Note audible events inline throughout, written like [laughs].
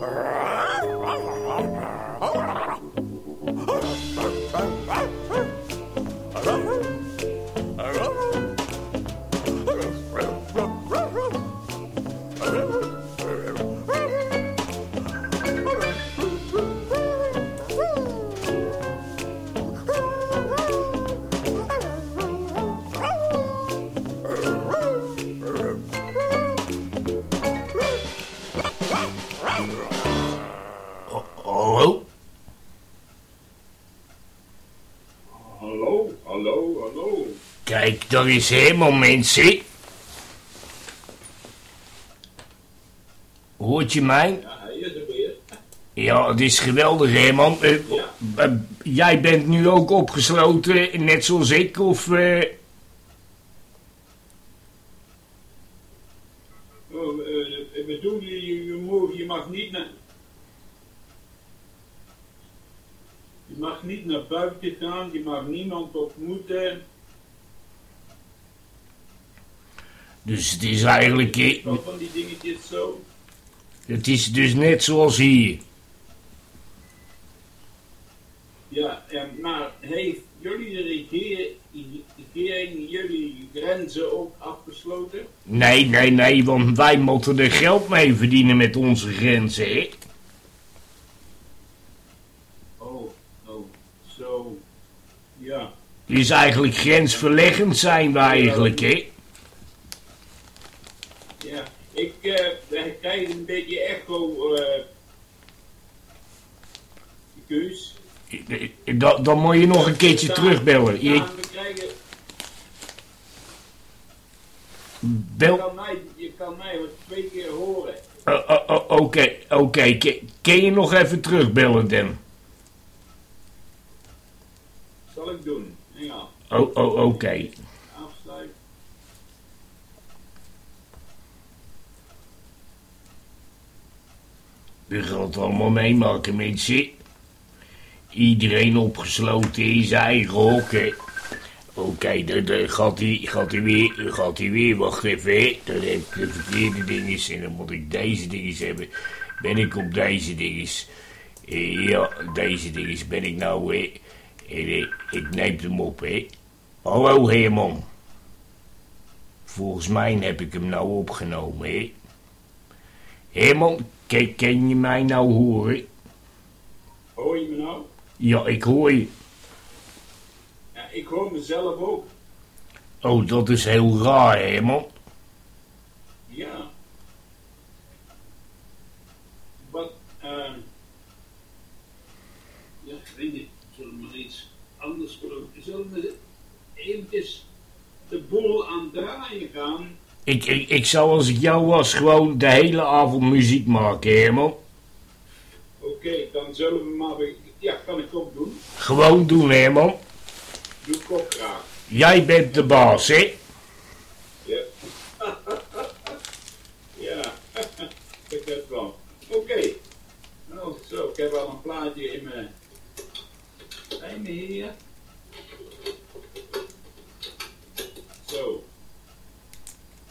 rah! [laughs] Daar is helemaal mensen. Hoort je mij? Ja, is het is geweldig, Herman. Eh, eh, jij bent nu ook opgesloten, net zoals ik, of... eh, Oh, eh, ik bedoel, je, je, moet- je mag niet naar... Je mag niet naar buiten gaan, je mag niemand ontmoeten. Dus het is eigenlijk... van die dingetjes zo. Het is dus net zoals hier. Ja, en, maar heeft jullie de regeer- regering jullie grenzen ook afgesloten? Nee, nee, nee, want wij moeten er geld mee verdienen met onze grenzen, hè? Oh, oh, zo. Ja. Dus eigenlijk grensverleggend zijn we eigenlijk, hè? Ik eh, wij krijgen een beetje echo. eh keus. Dan, dan moet je nog een keertje terugbellen. Je, bel... kan mij, je kan mij wat twee keer horen. Oh, oh, oh, Oké, oké. Kun je nog even terugbellen, Dan? Zal ik doen. Ja, Oh, oh, oké. Gaan het allemaal meemaken, mensen. Iedereen opgesloten in zijn eigen hok, hè. Oké, dan dan gaat hij gaat weer, gaat hij weer, wacht even. Dan heb ik de verkeerde dinges en dan moet ik deze dinges hebben. Ben ik op deze dinges? Eh, ja, deze dinges ben ik nou, hè. Eh, ik neem hem op, hè. Hallo, Herman. Volgens mij heb ik hem nou opgenomen, hè. Herman, kan, kan je mij nou horen? Hoor je me nou? Ja, ik hoor je. Ja, ik hoor mezelf ook. Oh, dat is heel raar, Herman. Ja. Wat, eh. ja, ik weet niet. Zullen we maar iets anders doen? Zullen we eventjes de boel aan het draaien gaan? Ik, ik, ik zou als ik jou was gewoon de hele avond muziek maken, Herman. Oké, dan zullen we maar... be- Ja, kan ik ook doen. Gewoon doen, Herman. Doe ik ook graag. Jij bent de baas, hè? Ja. [laughs] ja, [laughs] ik heb het wel. Oké. Nou, zo, ik heb al een plaatje in mijn... Me hier. Zo.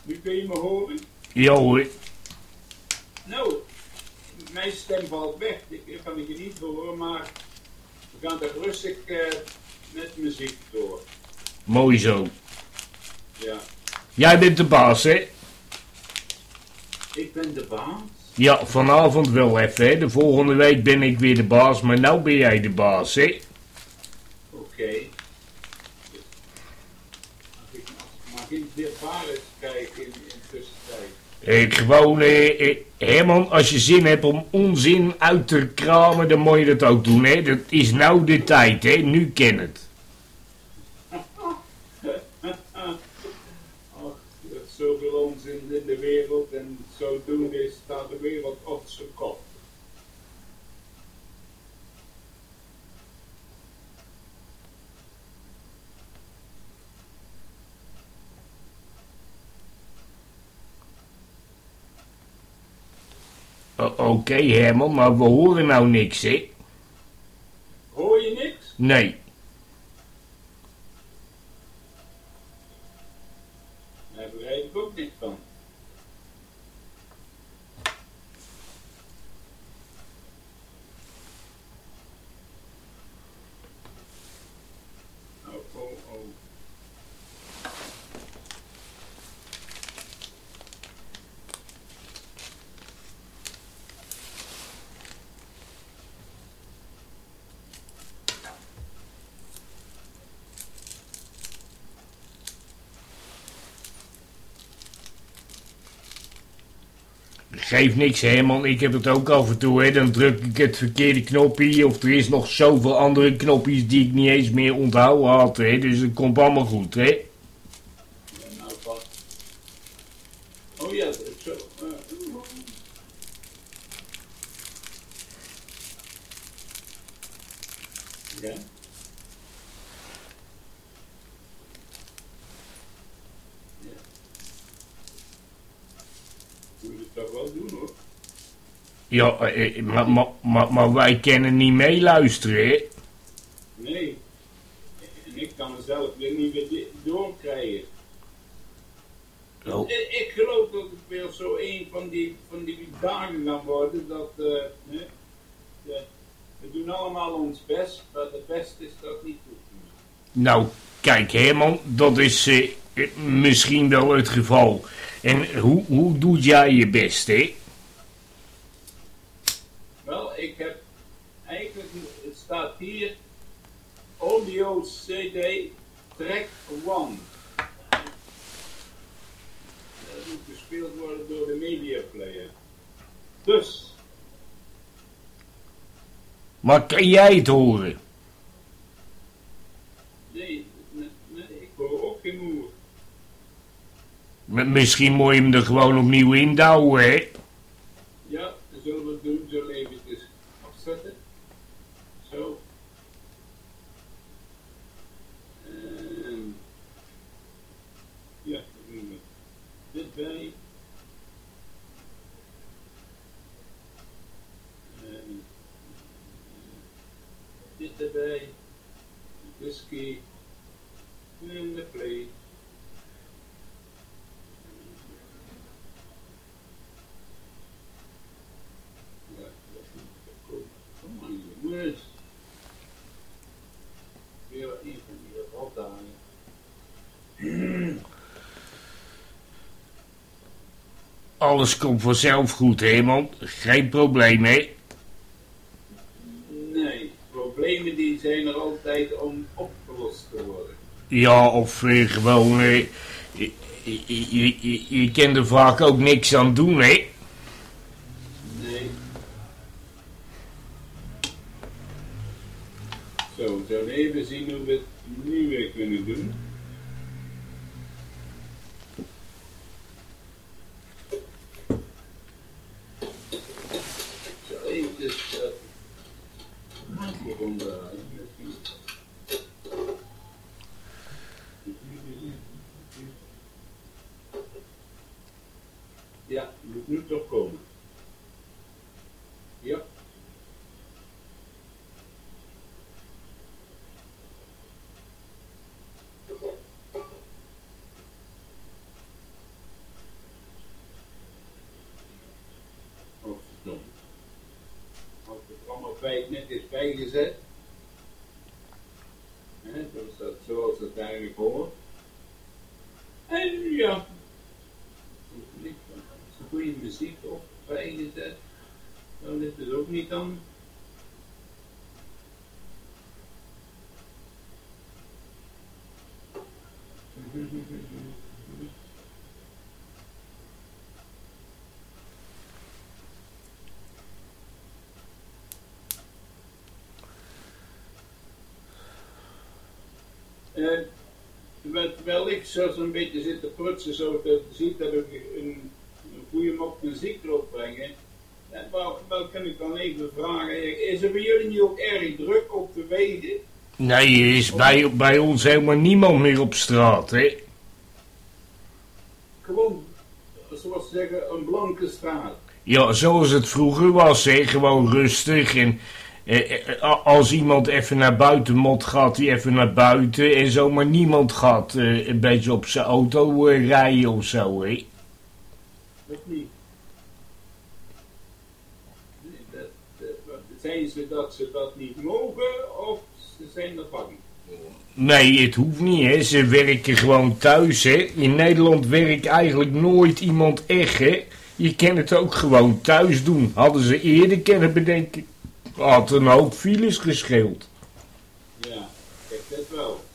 Nu kun je me horen? Ja hoor. Nou, mijn stem valt weg. Ik kan ik je niet horen, maar we gaan toch rustig eh, met muziek door. Mooi zo. Ja. Jij bent de baas, hè? Ik ben de baas. Ja, vanavond wel even, hè? De volgende week ben ik weer de baas, maar nou ben jij de baas, hè? Oké. Mag ik, mag ik weer Paris kijken in in de tussentijd? Ik gewoon, eh, Herman, als je zin hebt om onzin uit te kramen, dan moet je dat ook doen, hè? Dat is nou de tijd, hè? Nu ken het. [laughs] Ach, er is zoveel onzin in de wereld en zodoende staat de wereld op zijn kop. Oké, Herman, maar we horen nou niks, hè? Hoor je niks? Nee. Daar begrijp ik ook niks van. Geeft niks, Herman. Ik heb het ook af en toe, hè. Dan druk ik het verkeerde knopje. Of er is nog zoveel andere knopjes die ik niet eens meer onthouden had, hè. Dus het komt allemaal goed, hè. Ja, nou, wat. Oh ja, het- zo. eh, ja. Ja. Moet je het toch wel doen hoor. Ja, eh, maar, maar, maar, maar wij kunnen niet meeluisteren, hè. Nee. En ik kan mezelf weer niet weer di- doorkrijgen. Oh. Ik, geloof dat het weer zo een van die, van die dagen gaan worden dat eh, hè, de- we doen allemaal ons best, maar het beste is dat niet goed. Nou, kijk Herman, dat is eh, eh, misschien wel het geval. En hoe, hoe doe jij je best, hè? Wel, ik heb eigenlijk, het staat hier, audio CD track 1. Dat moet gespeeld worden door de media player. Dus, Maar kan jij het horen? nee, nee, nee, ik hoor ook geen moer. M- misschien moet je hem er gewoon opnieuw indouwen, hè? Ja, dat zullen we doen. Zullen we eventjes afzetten. Zo. En ja, dan doen we dit bij. En erbij. Whisky. Rotdagen. Alles komt vanzelf goed, Herman. Geen probleem, hè? Nee, problemen die zijn er altijd om opgelost te worden. Ja, of gewoon... je, je, je, je kan er vaak ook niks aan doen, hè? Nee. Zo, we zullen even zien hoe we het nu weer kunnen doen. Zo, eventjes uh, microfoon draaien. Ja, moet nu toch komen. Ja. Oh, verdomme. Als het allemaal bij net is bijgezet. Hè, zoals, dat, zoals het eigenlijk hoort. En ja. Niet, als een goede muziek op bijgezet. Dan ligt het ook niet aan. En terwijl, terwijl ik zo zo'n beetje zit te prutsen, zo te ziet dat ik een, een goede mop muziek erop brengen. En kan ik dan even vragen, is er bij jullie niet ook erg druk op de wegen? Nee, er is bij, bij ons helemaal niemand meer op straat, hè? Gewoon, zoals ze zeggen, een blanke straat. Ja, zoals het vroeger was, hè? Gewoon rustig en... eh, eh, als iemand even naar buiten moet, gaat hij even naar buiten en zo, maar niemand gaat eh, een beetje op zijn auto rijden of zo, hè? Niet? Dat, dat, wat- zijn ze dat ze dat niet mogen of ze zijn er bang? Nee, het hoeft niet, hè. Ze werken gewoon thuis, hè. In Nederland werkt eigenlijk nooit iemand echt, hè. Je kan het ook gewoon thuis doen. Hadden ze eerder kunnen bedenken. Had een hoop files gescheeld. Ja, kijk dat wel.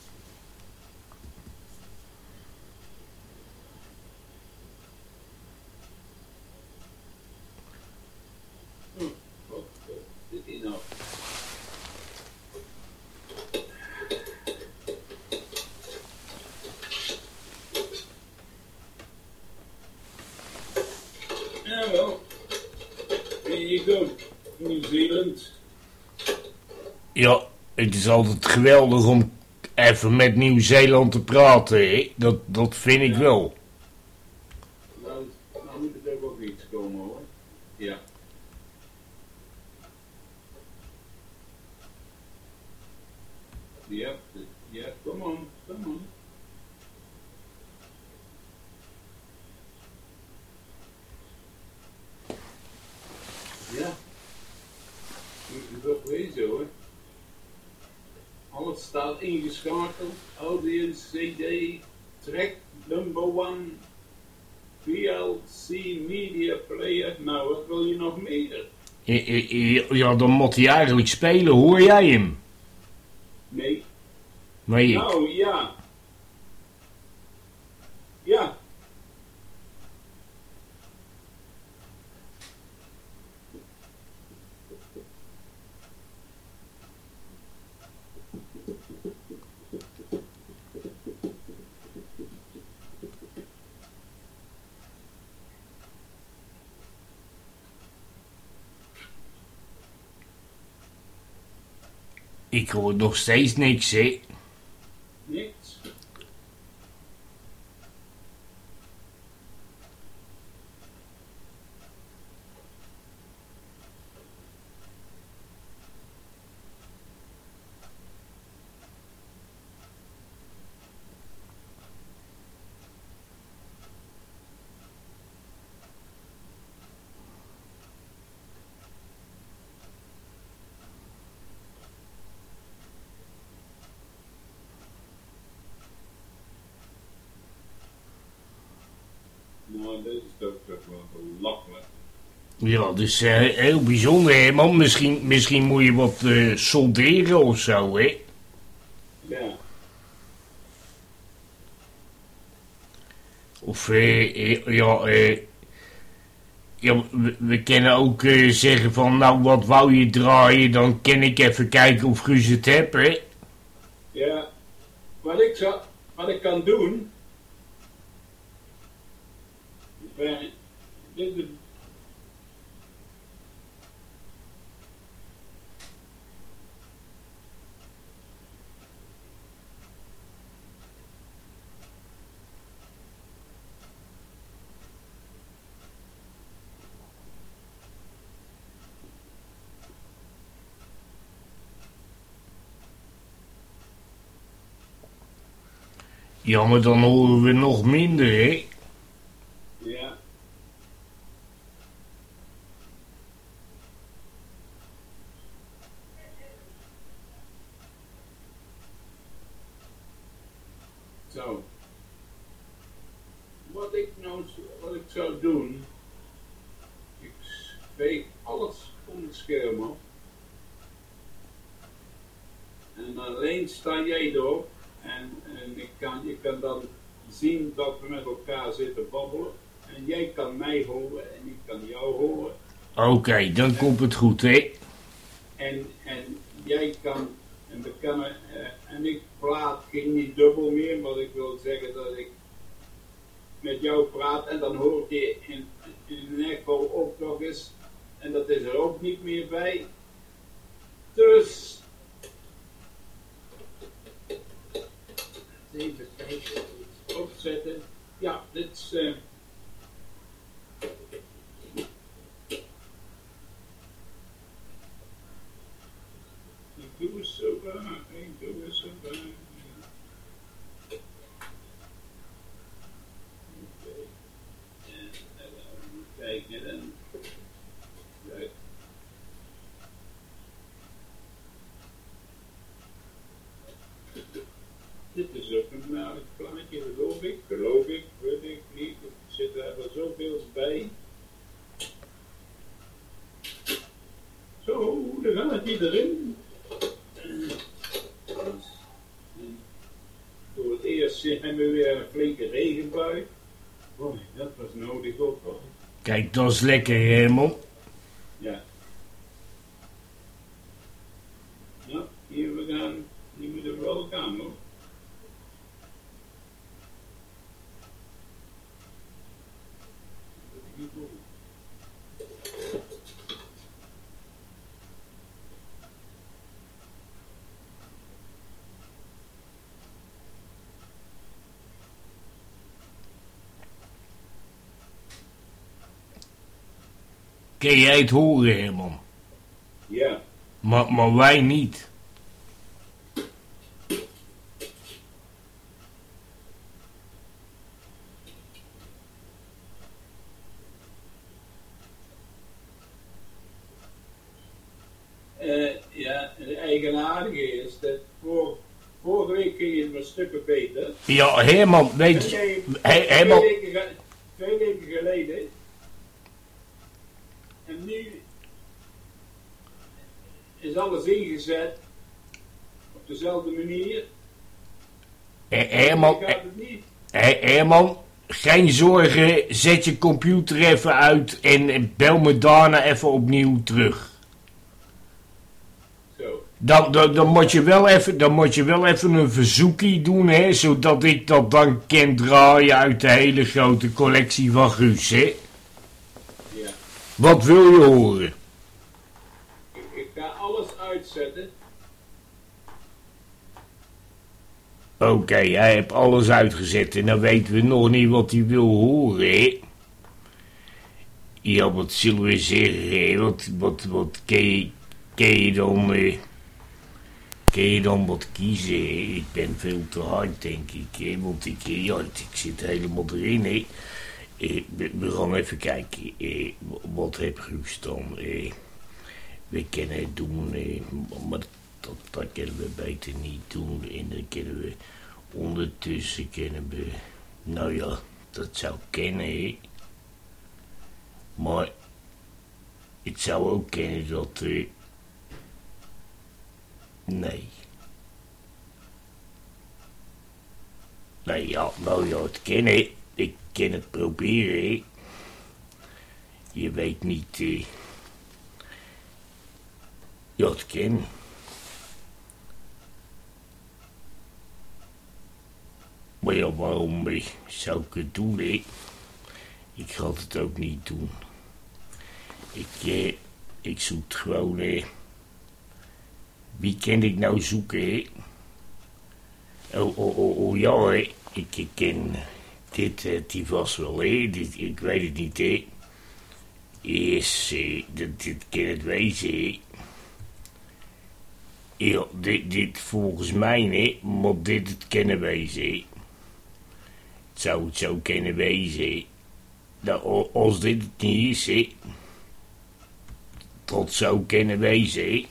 Ja, het is altijd geweldig om even met Nieuw-Zeeland te praten, hè? Dat, dat vind ik wel. Nou, nou moet het ook iets komen hoor. Ja. Ja, ja, kom on, kom on. Ja. Moet het ook wezen hoor. Alles staat ingeschakeld. Audience, CD, track number one. VLC Media Player. Nou, wat wil je nog meer? Ja, dan moet hij eigenlijk spelen. Hoor jij hem? Nee. Nee, ik. Nou. Ja. Ik hoor nog steeds niks, hè? Niks. Nou, dit is toch toch wel belachelijk. Ja, dus eh, heel bijzonder, hè, man. Misschien, misschien moet je wat eh, solderen of zo, hè? Ja. Of, eh, eh, ja, eh... Ja, we, we kunnen ook zeggen van, nou, wat wou je draaien? Dan kan ik even kijken of Guus het hebt, hè? Ja. Wat ik, zou, wat ik kan doen. eh, dit Ja, maar dan horen we nog minder, hè? Ja. Zo. Wat ik nou wat ik zou doen, ik veeg alles om het scherm af. En alleen sta jij erop kan, je kan dan zien dat we met elkaar zitten babbelen. En jij kan mij horen en ik kan jou horen. Oké, dan komt het goed, hè? En, en jij kan, en we kunnen, eh, en ik praat geen niet dubbel meer, maar ik wil zeggen dat ik met jou praat en dan hoor je in, in een echo ook nog eens, en dat is er ook niet meer bij. Dus, even kijken, opzetten. Ja, dit is, eh, ik doe het zo waar, ik doe het zo waar. Oké. En, en dan kijken en, ja, Dit is ook een aardig plaatje, geloof ik, geloof ik, weet ik niet. Er zit er wel zoveel bij. Zo, daar gaat hij erin. Voor het eerst hebben we weer een flinke regenbui. Oh, dat was nodig ook hoor. Kijk, dat is lekker, Herman. Ja. Ja, hier we gaan, die moeten we wel gaan hoor. Kun jij het horen, Herman? Ja. Maar, maar wij niet. Eh, ja, het eigenaardige is dat voor, vorige week ging het maar stukken beter. Ja, Herman, weet je... Herman, weken, ge- twee weken geleden. En nu is alles ingezet op dezelfde manier. He- Herman, Nu gaat het niet. Hé, Herman, geen zorgen. Zet je computer even uit en bel me daarna even opnieuw terug. Zo. Dan, dan, dan, moet je wel even, dan moet je wel even een verzoekje doen, hè, zodat ik dat dan kan draaien uit de hele grote collectie van Guus, hè. Ja. Wat wil je horen? Ik, ik ga alles uitzetten. Oké, hij heeft alles uitgezet en dan weten we nog niet wat hij wil horen, hè. Ja, wat zullen we zeggen? Wat, wat, wat kun je, dan... eh, kun je dan wat kiezen? Ik ben veel te hard, denk ik, hè? Want ik, eh, ja, ik zit helemaal erin, hè. Eh, we, gaan even kijken, wat heb Guus dan? We kunnen het doen, dat, dat kunnen we beter niet doen. En dan kunnen we ondertussen kunnen we, nou ja, dat zou kennen, hè. Maar het zou ook kennen dat, eh, nee. Nee, ja, nou ja, het kennen. Ik kan het proberen. Je weet niet, eh. Ja, het kan. Maar ja, waarom zou ik het doen, hè? Ik ga het ook niet doen. Ik, eh, ik zoek gewoon, eh... Wie kan ik nou zoeken, hè? Oh, oh, oh, oh ja, hè. Ik, ik ken dit, eh, die was wel, hè. Dit, ik weet het niet, hè. Is, eh, dit, dit kan het wezen, hè. Ja, dit, dit volgens mij, hè. Moet dit het kunnen wezen, hè. Zou het zo kunnen wezen, o- als dit niet is. Tot zo kunnen wezen,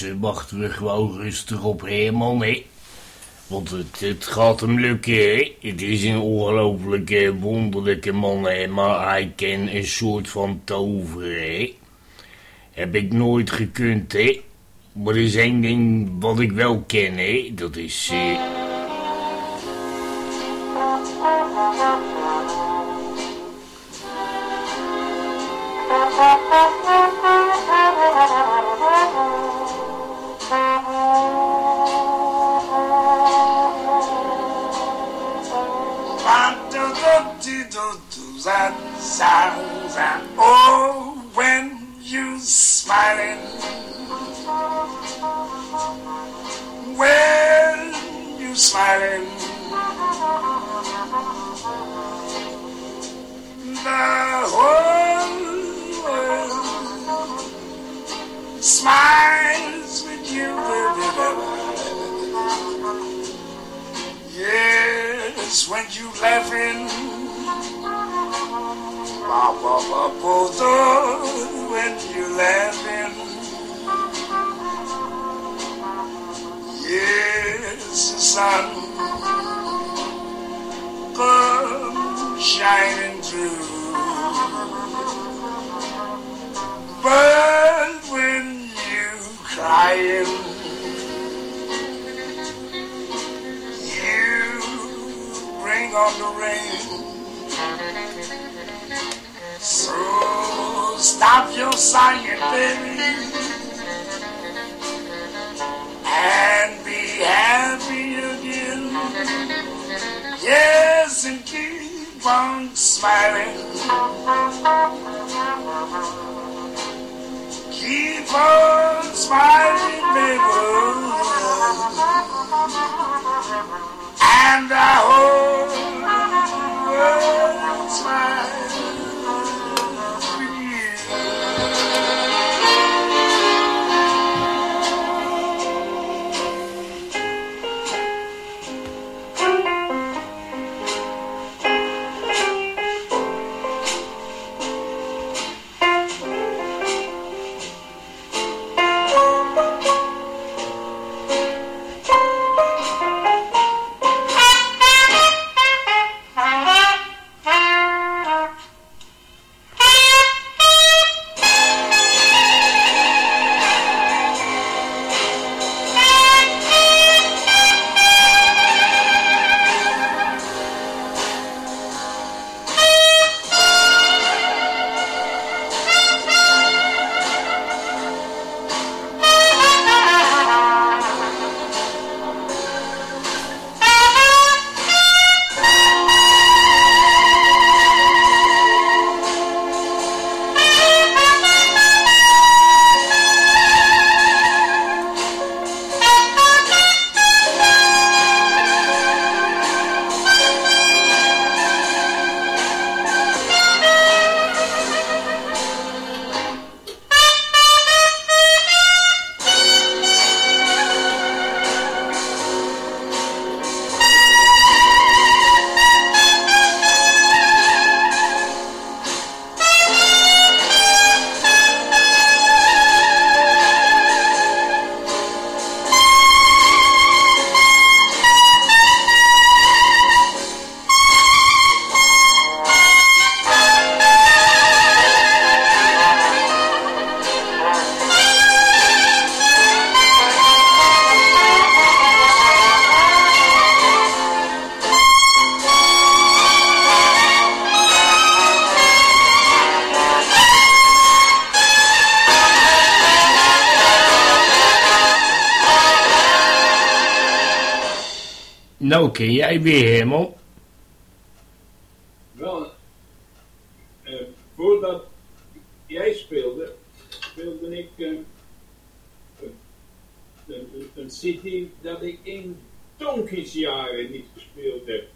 intussen wachten we gewoon rustig op hè. Want het, gaat hem lukken, hè. Het is een ongelooflijke, wonderlijke man, hè. Maar hij kan een soort van toveren, hè. Heb ik nooit gekund, hè. Maar er is één ding wat ik wel ken, hè. Dat is... eh, Ba, ba, both of when you laughing. Yes, sun comes shining through. But when you crying, you bring on the rain. Stop your sighing, baby, and be happy again. Yes, and keep on smiling. Keep on smiling, baby. And I hope the Nou ken jij weer, Herman. Wel, eh, voordat jij speelde, speelde ik eh, een, een, een cd dat ik in donkensjaren niet gespeeld heb.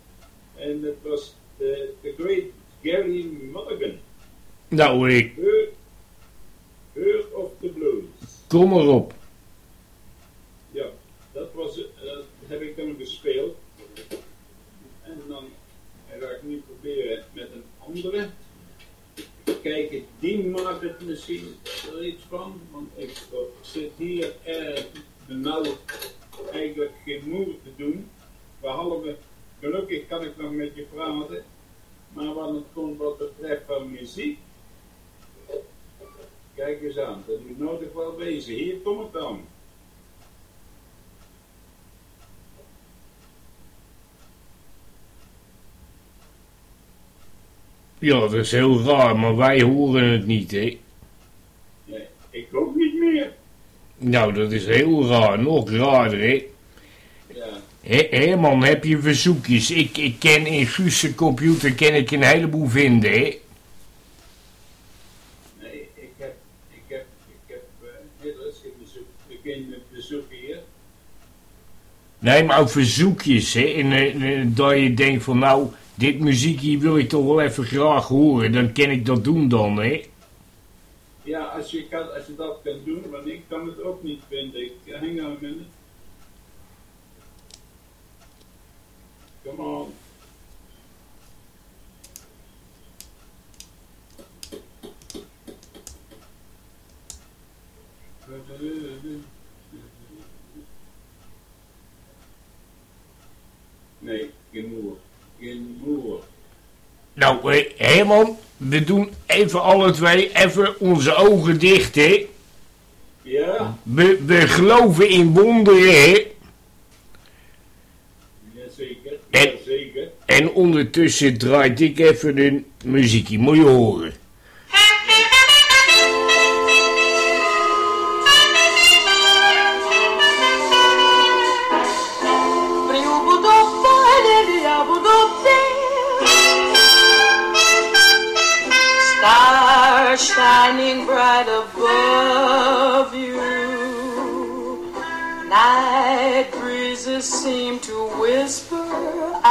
En dat was de The Great Gary Mulligan, Nou, ik Bird, Bird of the Blues. kom erop. Ja, dat, was, eh, dat heb ik dan gespeeld. En dan ga ik nu proberen met een andere. Kijken, die maakt het misschien wel iets van. Want ik zit hier eigenlijk geen moer te doen. Behalve, gelukkig kan ik nog met je praten. Maar wat het komt wat betreft van muziek. Kijk eens aan, dat moet nodig wel wezen. Hier komt het dan. Ja, dat is heel raar, maar wij horen het niet, hè. Nee, ik ook niet meer. Nou, dat is heel raar. Nog raarder, hè. Ja, Hé, Herman, heb je verzoekjes? Ik, ik ken in Guus' computer ken ik een heleboel vinden, hè. nee, ik heb, ik heb, ik heb, geen bezoek. Ik ken het bezoek hier. Nee, maar ook verzoekjes, hè. En eh, dat je denkt van, nou, dit muziekje wil ik toch wel even graag horen. Dan kan ik dat doen dan, hè. Ja, als je, kan, als je dat kan doen, want ik kan het ook niet vinden. Ik, hang on a minute. Come on. Nee, moer. Nou, eh, Herman, we doen even alle twee even onze ogen dicht, hè. Ja? We, we geloven in wonderen, hè. Jazeker. En- Jazeker. En ondertussen draait ik even een muziekje. Moet je horen.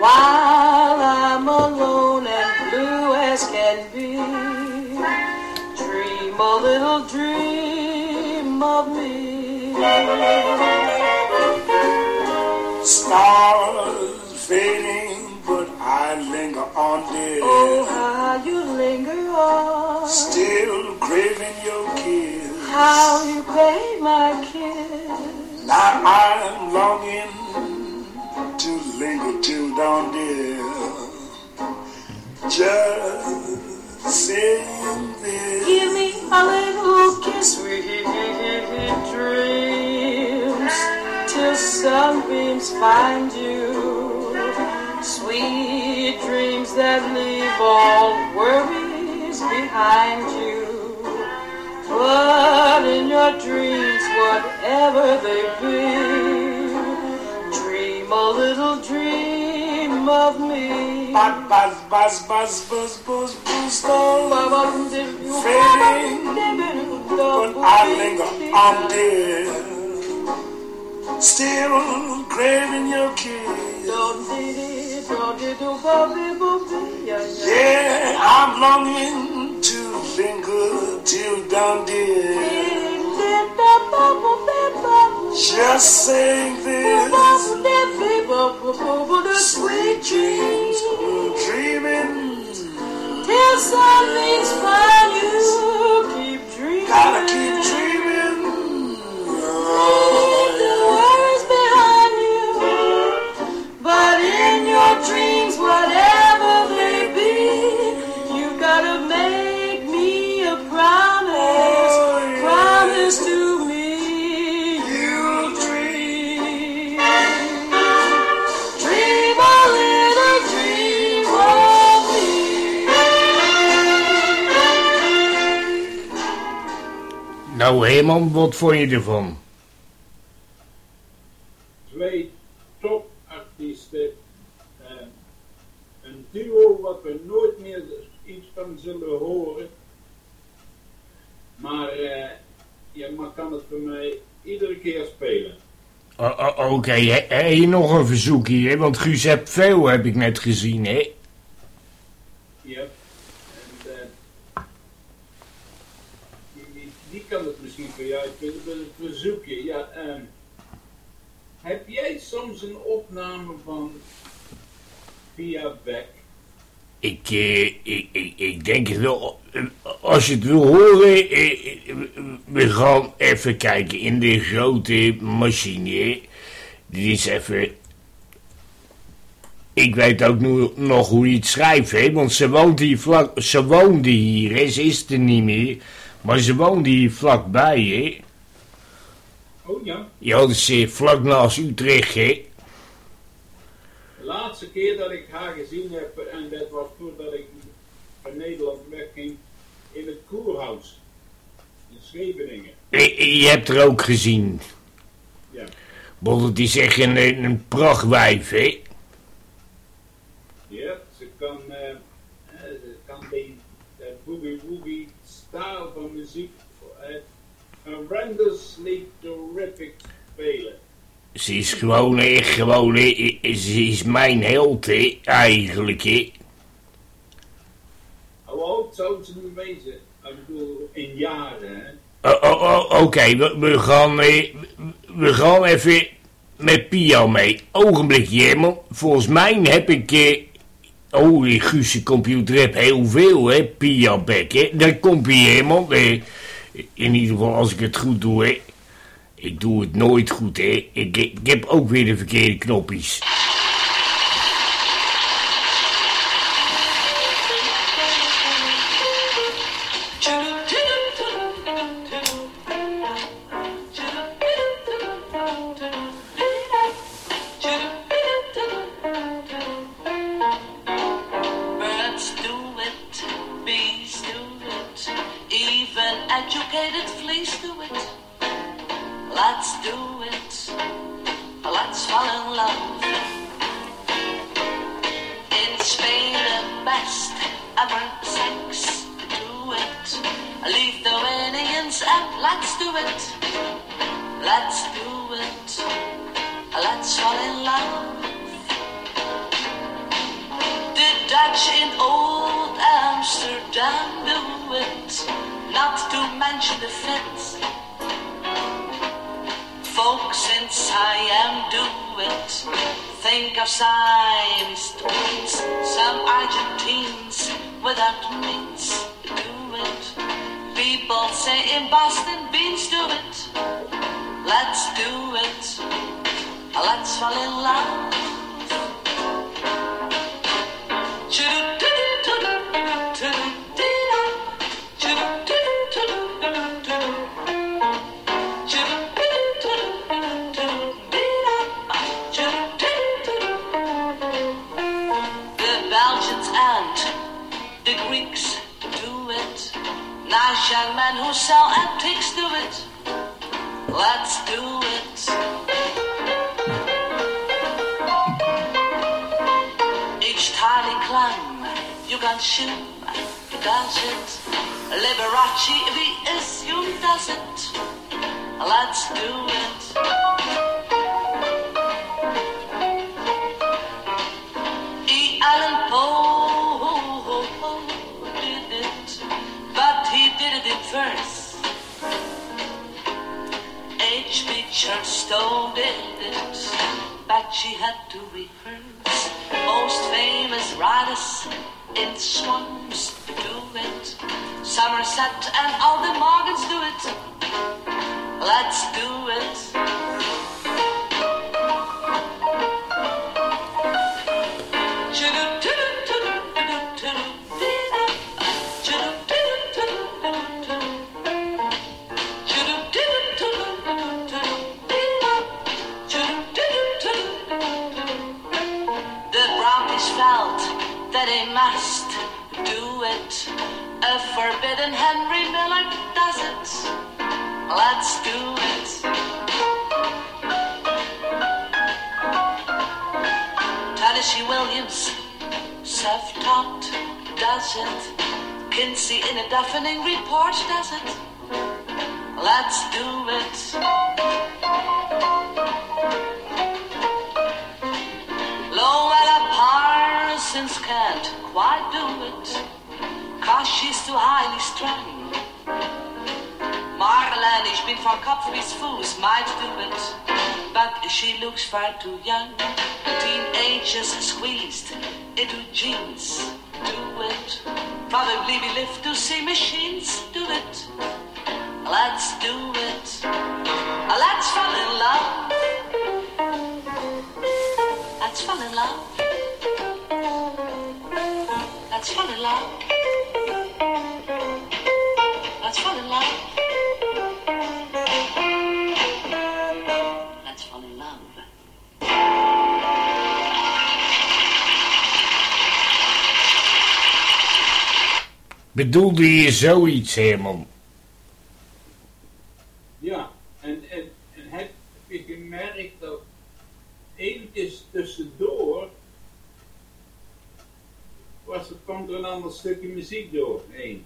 While I'm alone and blue as can be, dream a little dream of me. Stars fading, but I linger on, dear. Oh, how you linger on, Still craving your kiss. how you crave my kiss. Now I'm longing to linger till dawn, dear. Just sing this. Give me a little kiss, sweet dreams, till sunbeams find you. Sweet dreams that leave all worries behind you. But in your dreams, whatever they be, a little dream of me. Buzz, buzz, buzz, buzz, buzz, buzz, buzz, fading, but I linger on, dear. Still craving your kiss. Yeah, I'm longing to linger till dawn, dear. Just saying this. Sweet dreams Dreaming, till sunbeams find you. Keep dreaming. gotta keep Nou, Herman, wat vond je ervan? twee topartiesten. eh, een duo wat we nooit meer iets van zullen horen. Maar eh, je mag kan het voor mij iedere keer spelen. Oké, heb je nog een verzoek hier? Want Guus hebt veel, heb ik net gezien, hè? Ja. En eh, die, die, die kan jou kunnen we een verzoekje. Ja, ehm, heb jij soms een opname van via Beck? Ik, eh, ik, ik, ik denk het wel. Als je het wil horen, eh, eh, we gaan even kijken in de grote machine. Dit is even. Ik weet ook nu nog hoe je het schrijft, hè? Want ze woont hier vlak. Ze woonde hier, hè? Ze is er niet meer. Maar ze woonde hier vlakbij, hè? Oh ja, Ja, dat is eh, vlak naast Utrecht, hè? de laatste keer dat ik haar gezien heb, en dat was voordat ik van Nederland wegging, in het Koerhuis. In Scheveningen. Eh, Je hebt er ook gezien. Ja. Is echt een, een een prachtwijf, hè? Ja, ze kan, eh, eh, ze kan die eh, boogie woogie stijl van muziek eh, horrendously terrific spelen. Ze is gewoon echt gewoon, ze is mijn held, eigenlijk, hè. Oud zou ze nu wezen? Ik bedoel, in jaren, hè? Oh, oh, oh, Oké, we, we gaan, eh, we gaan even met Pio mee. Ogenblikje, helemaal. Volgens mij heb ik, eh, oh, die Guuse computer heb heel veel, hè, Pia Beck, hè. Daar komt hij helemaal, eh, in ieder geval als ik het goed doe, hè. Ik doe het nooit goed, hè. Ik, ik heb ook weer de verkeerde knopjes. Best ever sex, do it. Leave the Lithuanians, and let's do it, let's do it, let's fall in love. The Dutch in old Amsterdam do it, not to mention the Finns. Folks in Siam do it, think of twins. Some Argentines without means do it. People say in Boston beans do it. Let's do it, let's fall in love. The Nice young men who sell antiques do it. Let's do it. Each tiny clan you can shoot, does it? Liberace, we assume, does it? Let's do it. Churchstone did it, but she had to rehearse. Most famous writers in swans do it. Somerset and all the Morgans do it. Let's do it. that he must do it. A forbidden Henry Miller does it. Let's do it. Tennessee Williams, self-taught, does it. Kinsey in a deafening report does it. Let's do it. Lowell Constance can't quite do it, cause she's too highly strung. Marlene, ich bin von Kopf bis Fuß, might do it, but she looks far too young. Teenagers squeezed into jeans, do it. Probably we live to see machines do it. Let's do it. Let's fall in love. Let's fall in love. Let's fall in love. Let's fall in love. Let's fall in love. Bedoelde je zoiets, Herman? Ja, en, en, en heb je gemerkt dat eventjes tussendoor er- kwam er een ander stukje muziek door heen.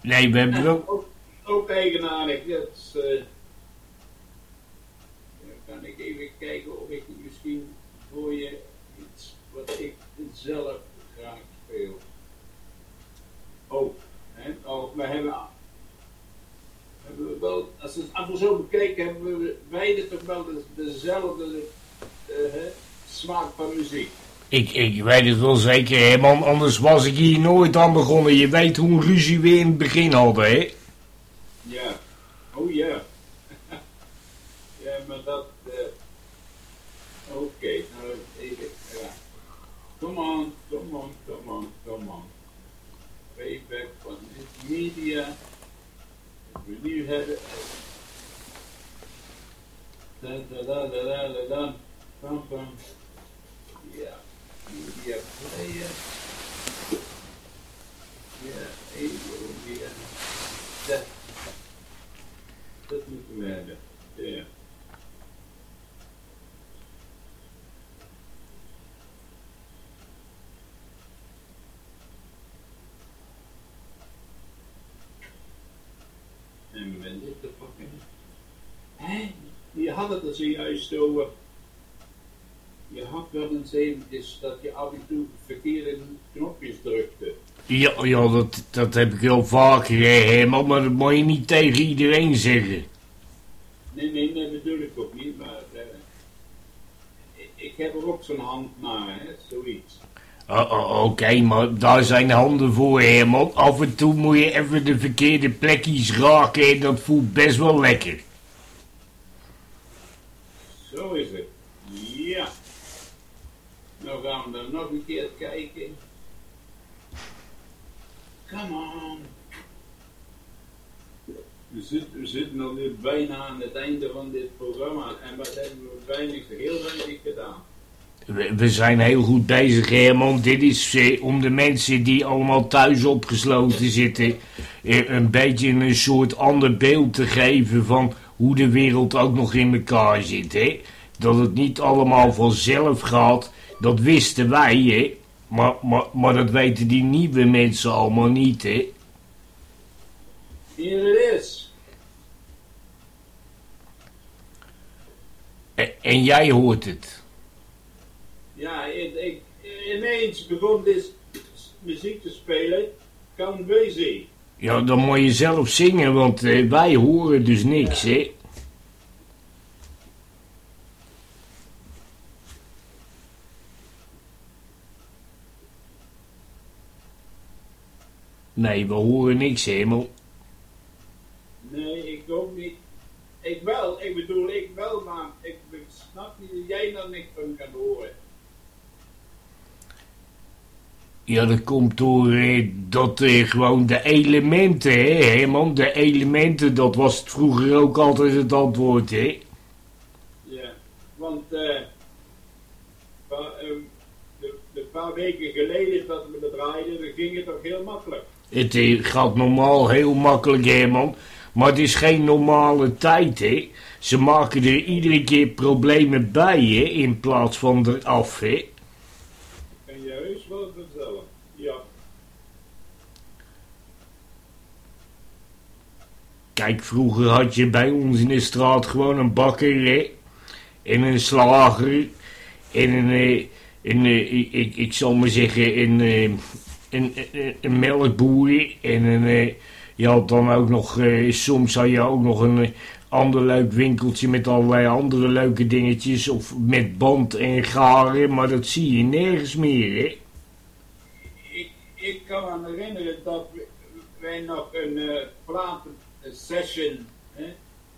Nee, we hebben wel... Ook, ook eigenaardig. Dat is, eh, dan kan ik even kijken of ik misschien voor je iets wat ik zelf graag speel. Oh, hè? oh we hebben, hebben we wel, als we het af en zo bekijken, hebben we beide toch wel de- dezelfde eh, smaak van muziek. Ik, ik weet het wel zeker, Herman. Anders was ik hier nooit aan begonnen. Je weet hoe ruzie we in het begin hadden, hè? Ja, oh ja. [laughs] ja, maar dat. eh, Oké, nou even. Ja. Come on, come on, come on, come on. Payback van dit media. We nu hebben. Da da da da da da. Pam pam. Ja, media player. Ja, even weer. Dat. Dat. Ja. En dit je had het er zojuist over. Je had wel eens eventjes dat je af en toe verkeerde knopjes drukte. Ja, ja dat, dat heb ik wel vaker, hè, Herman. Maar dat moet je niet tegen iedereen zeggen. Nee, nee, dat bedoel ik ook niet, maar eh, ik, heb er ook zo'n hand naar, hè, zoiets. Oh, oh, Oké, maar daar zijn handen voor, Herman. Af en toe moet je even de verkeerde plekjes raken en dat voelt best wel lekker. Zo is het. Ja. Nou gaan we er nog een keer kijken. Come on. We zitten, we zitten bijna aan het einde van dit programma. En wat hebben we weinig, heel weinig gedaan. We, we zijn heel goed bezig, Herman. Dit is eh, om de mensen die allemaal thuis opgesloten zitten... eh, een beetje een soort ander beeld te geven van hoe de wereld ook nog in elkaar zit, hè. Dat het niet allemaal vanzelf gaat, dat wisten wij, hè. Maar, maar, maar dat weten die nieuwe mensen allemaal niet, hè. Hier het is. En, en jij hoort het. Ja, ik, ik, ineens begon dit muziek te spelen. Kan Basie. Ja, dan moet je zelf zingen, want eh, wij horen dus niks, hè. Nee, we horen niks, hemel. Nee, ik ook niet. Ik wel, ik bedoel ik wel, maar ik snap niet dat jij er niks van kan horen. Ja, dat komt door eh, dat eh, gewoon de elementen, hè, Herman? De elementen, dat was het vroeger ook altijd het antwoord, hè? Ja, want eh pa- ehm, de, de paar weken geleden dat we dat draaiden, dan ging het toch heel makkelijk. Het eh, gaat normaal heel makkelijk, Herman. Maar het is geen normale tijd, hè? Ze maken er iedere keer problemen bij, hè? In plaats van eraf, hè? Je heus wel vertellen. Ja, Kijk, vroeger had je bij ons in de straat gewoon een bakker, hè? En een slager. En een, eh, een, eh, ik, ik, ik zal maar zeggen, een, eh, een, een, melkboer en een, eh, je had dan ook nog, eh, soms had je ook nog een eh, ander leuk winkeltje met allerlei andere leuke dingetjes of met band en garen, maar dat zie je nergens meer, hè? Ik, ik kan me herinneren dat wij nog een eh praten een session hè,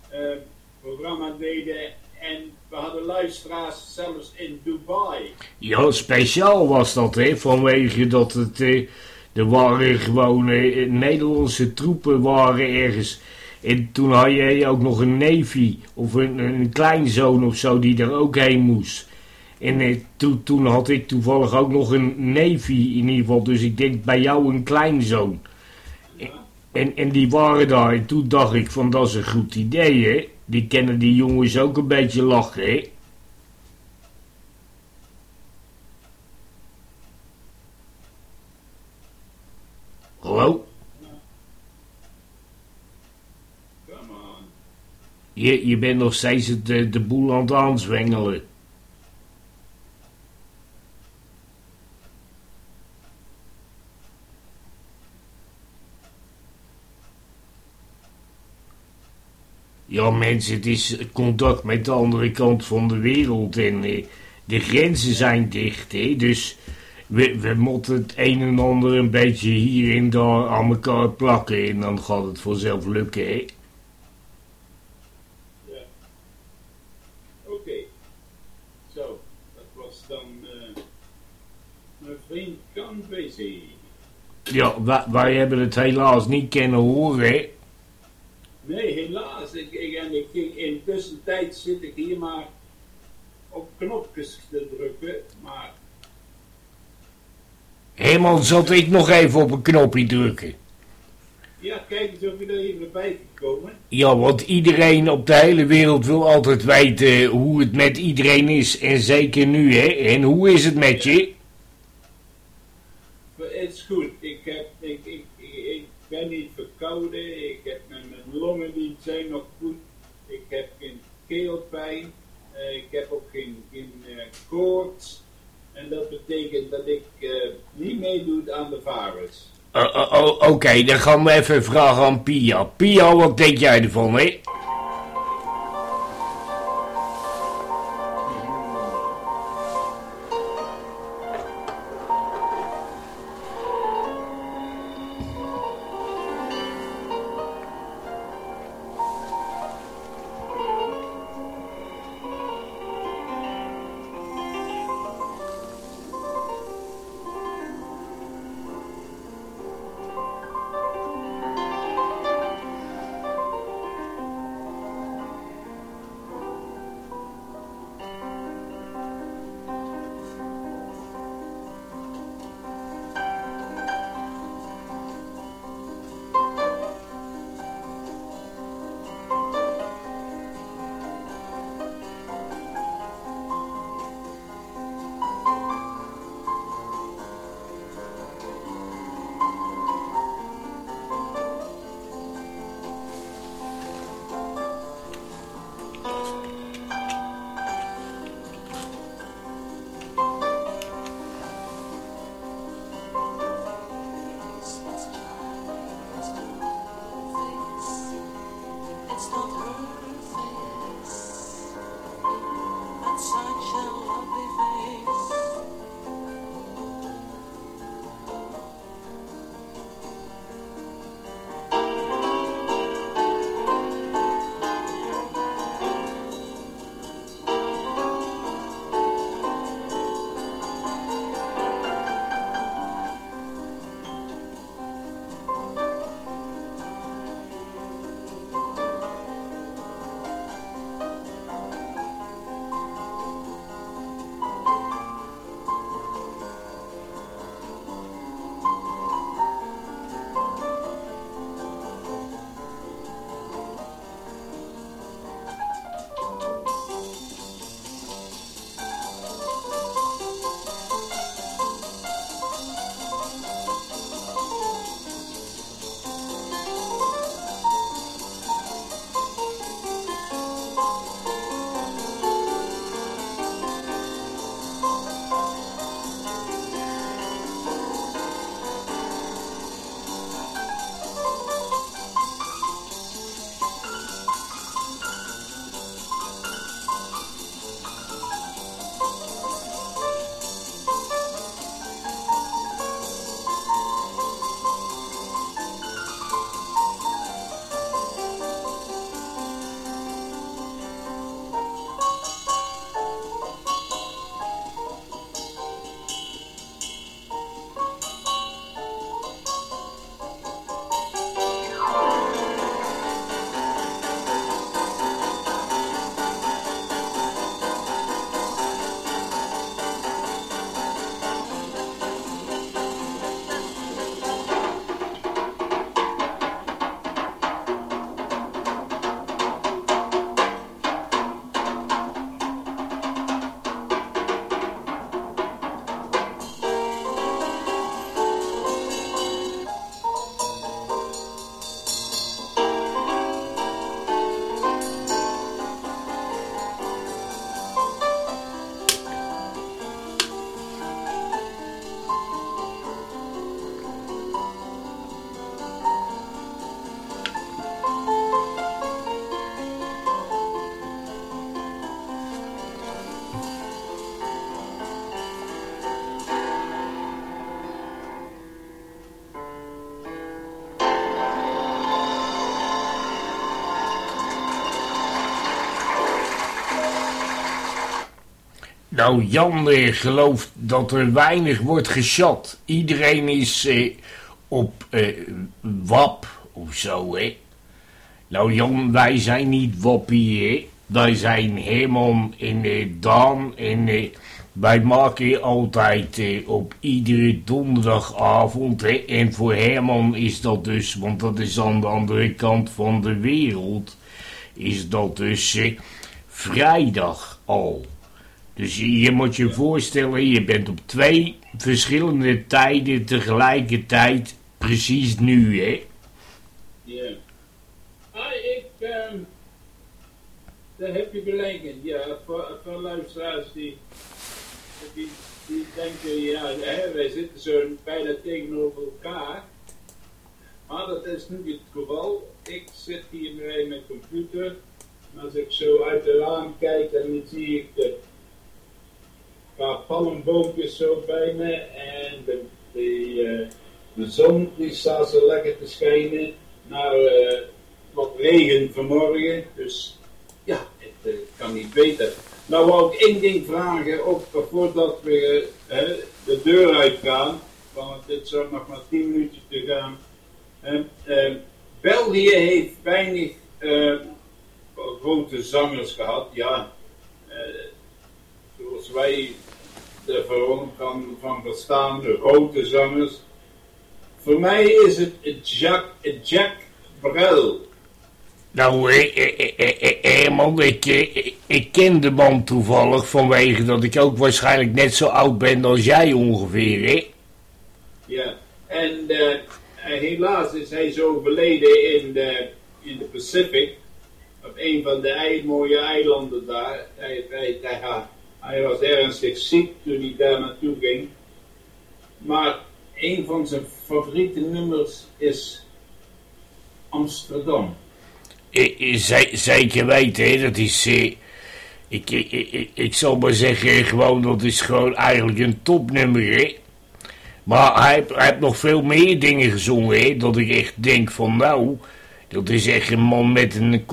eh, programma deden en we hadden luisteraars zelfs in Dubai. Ja, speciaal was dat, hè, vanwege dat het, eh, er waren gewoon eh, Nederlandse troepen waren ergens. En toen had je ook nog een neefje of een, een kleinzoon of zo die er ook heen moest. En eh, toen, toen had ik toevallig ook nog een neefje in ieder geval, dus ik denk bij jou een kleinzoon. En, en die waren daar en toen dacht ik van dat is een goed idee, hè. Die kennen die jongens ook een beetje lachen, hè. Hallo? Je, je bent nog steeds de, de boel aan het aanzwengelen. Ja, mensen, het is contact met de andere kant van de wereld en eh, de grenzen zijn dicht, hè, dus we, we moeten het een en ander een beetje hier en daar aan elkaar plakken en dan gaat het vanzelf lukken, hè. Ja. Oké. Zo, dat was dan eh, mijn vriend Can Basie. Ja, wij, wij hebben het helaas niet kunnen horen, hè. Nee, helaas. Ik, ik, en ik, ging- in tussentijd zit ik hier maar op knopjes te drukken. Maar Helemaal zat ik nog even op een knopje drukken. ja, kijk eens of je er even bij kan komen. Ja, want iedereen op de hele wereld wil altijd weten hoe het met iedereen is. En zeker nu, hè. En hoe is het met je? Het is goed. Ik, heb, ik, ik, ik, ik ben niet verkouden. Zijn nog goed. Ik heb geen keelpijn. Eh, ik heb ook geen, geen eh, koorts. En dat betekent dat ik eh, niet meedoe aan de virus. Oh, Oké, dan gaan we even vragen aan Pia. Pia, wat denk jij ervan, hè? Nou, Jan eh, gelooft dat er weinig wordt geschat. Iedereen is eh, op eh, wap of zo, hè. Nou, Jan, wij zijn niet wappie. Wij zijn Herman en eh, Daan en wij maken altijd op iedere donderdagavond, hè. En voor Herman is dat dus, want dat is aan de andere kant van de wereld, is dat dus vrijdag al. Dus je, moet je voorstellen, je bent op twee verschillende tijden tegelijkertijd, precies nu, hè? Ja. Ah, ik, ehm, daar heb je gelijk in. Ja, voor, voor luisteraars die, die, die denken, ja, hè, wij zitten zo bijna tegenover elkaar. Maar dat is nu het geval. Ik zit hier bij mijn computer. Als ik zo uit de raam kijk, dan zie ik de paar palmboompjes zo bij me. En de, de, eh, de zon die staat zo lekker te schijnen. Nou, wat regen vanmorgen. Dus ja, het eh, kan niet beter. Nou wou ik één ding vragen, ook voordat we de deur uitgaan. Want het zou nog maar tien minuutjes te gaan. België heeft weinig grote zangers gehad. Ja, zoals wij er gewoon van, van verstaan, de grote zangers. Voor mij is het Jack, Jack Brel. Nou, eh, eh, eh, Herman, ik, ik, ik ken de man toevallig vanwege dat ik ook waarschijnlijk net zo oud ben als jij ongeveer, hè? Ja, en helaas is hij zo overleden in de, in de Pacific. Op een van de mooie eilanden daar. Hij, hij, hij, hij was ernstig ziek toen hij daar naartoe ging. Maar een van zijn favoriete nummers is Amsterdam. Ze- zeker weten? Dat is... eh, ik, ik, ik, ik zal maar zeggen, gewoon, dat is gewoon eigenlijk een topnummer, hè? Maar hij, heeft- hij heeft nog veel meer dingen gezongen, hè? Dat ik echt denk van, nou... Dat is echt een man met een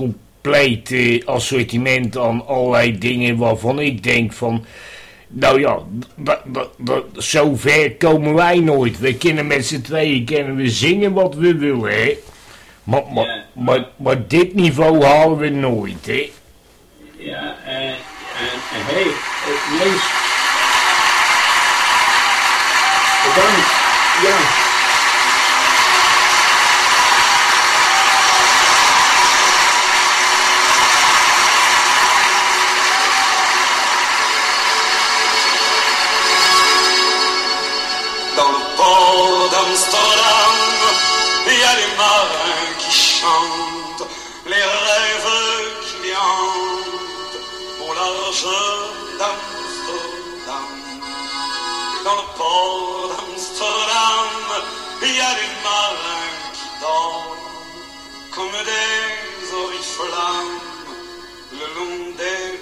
compleet eh, assortiment aan allerlei dingen waarvan ik denk van... Nou ja, dat, dat, dat, zo ver komen wij nooit. We kunnen met z'n tweeën kunnen we zingen wat we willen, hè? Maar, maar, Ja. maar, maar dit niveau halen we nooit, hè? Ja, en, en, en hey, meest... Bedankt, ja. Des.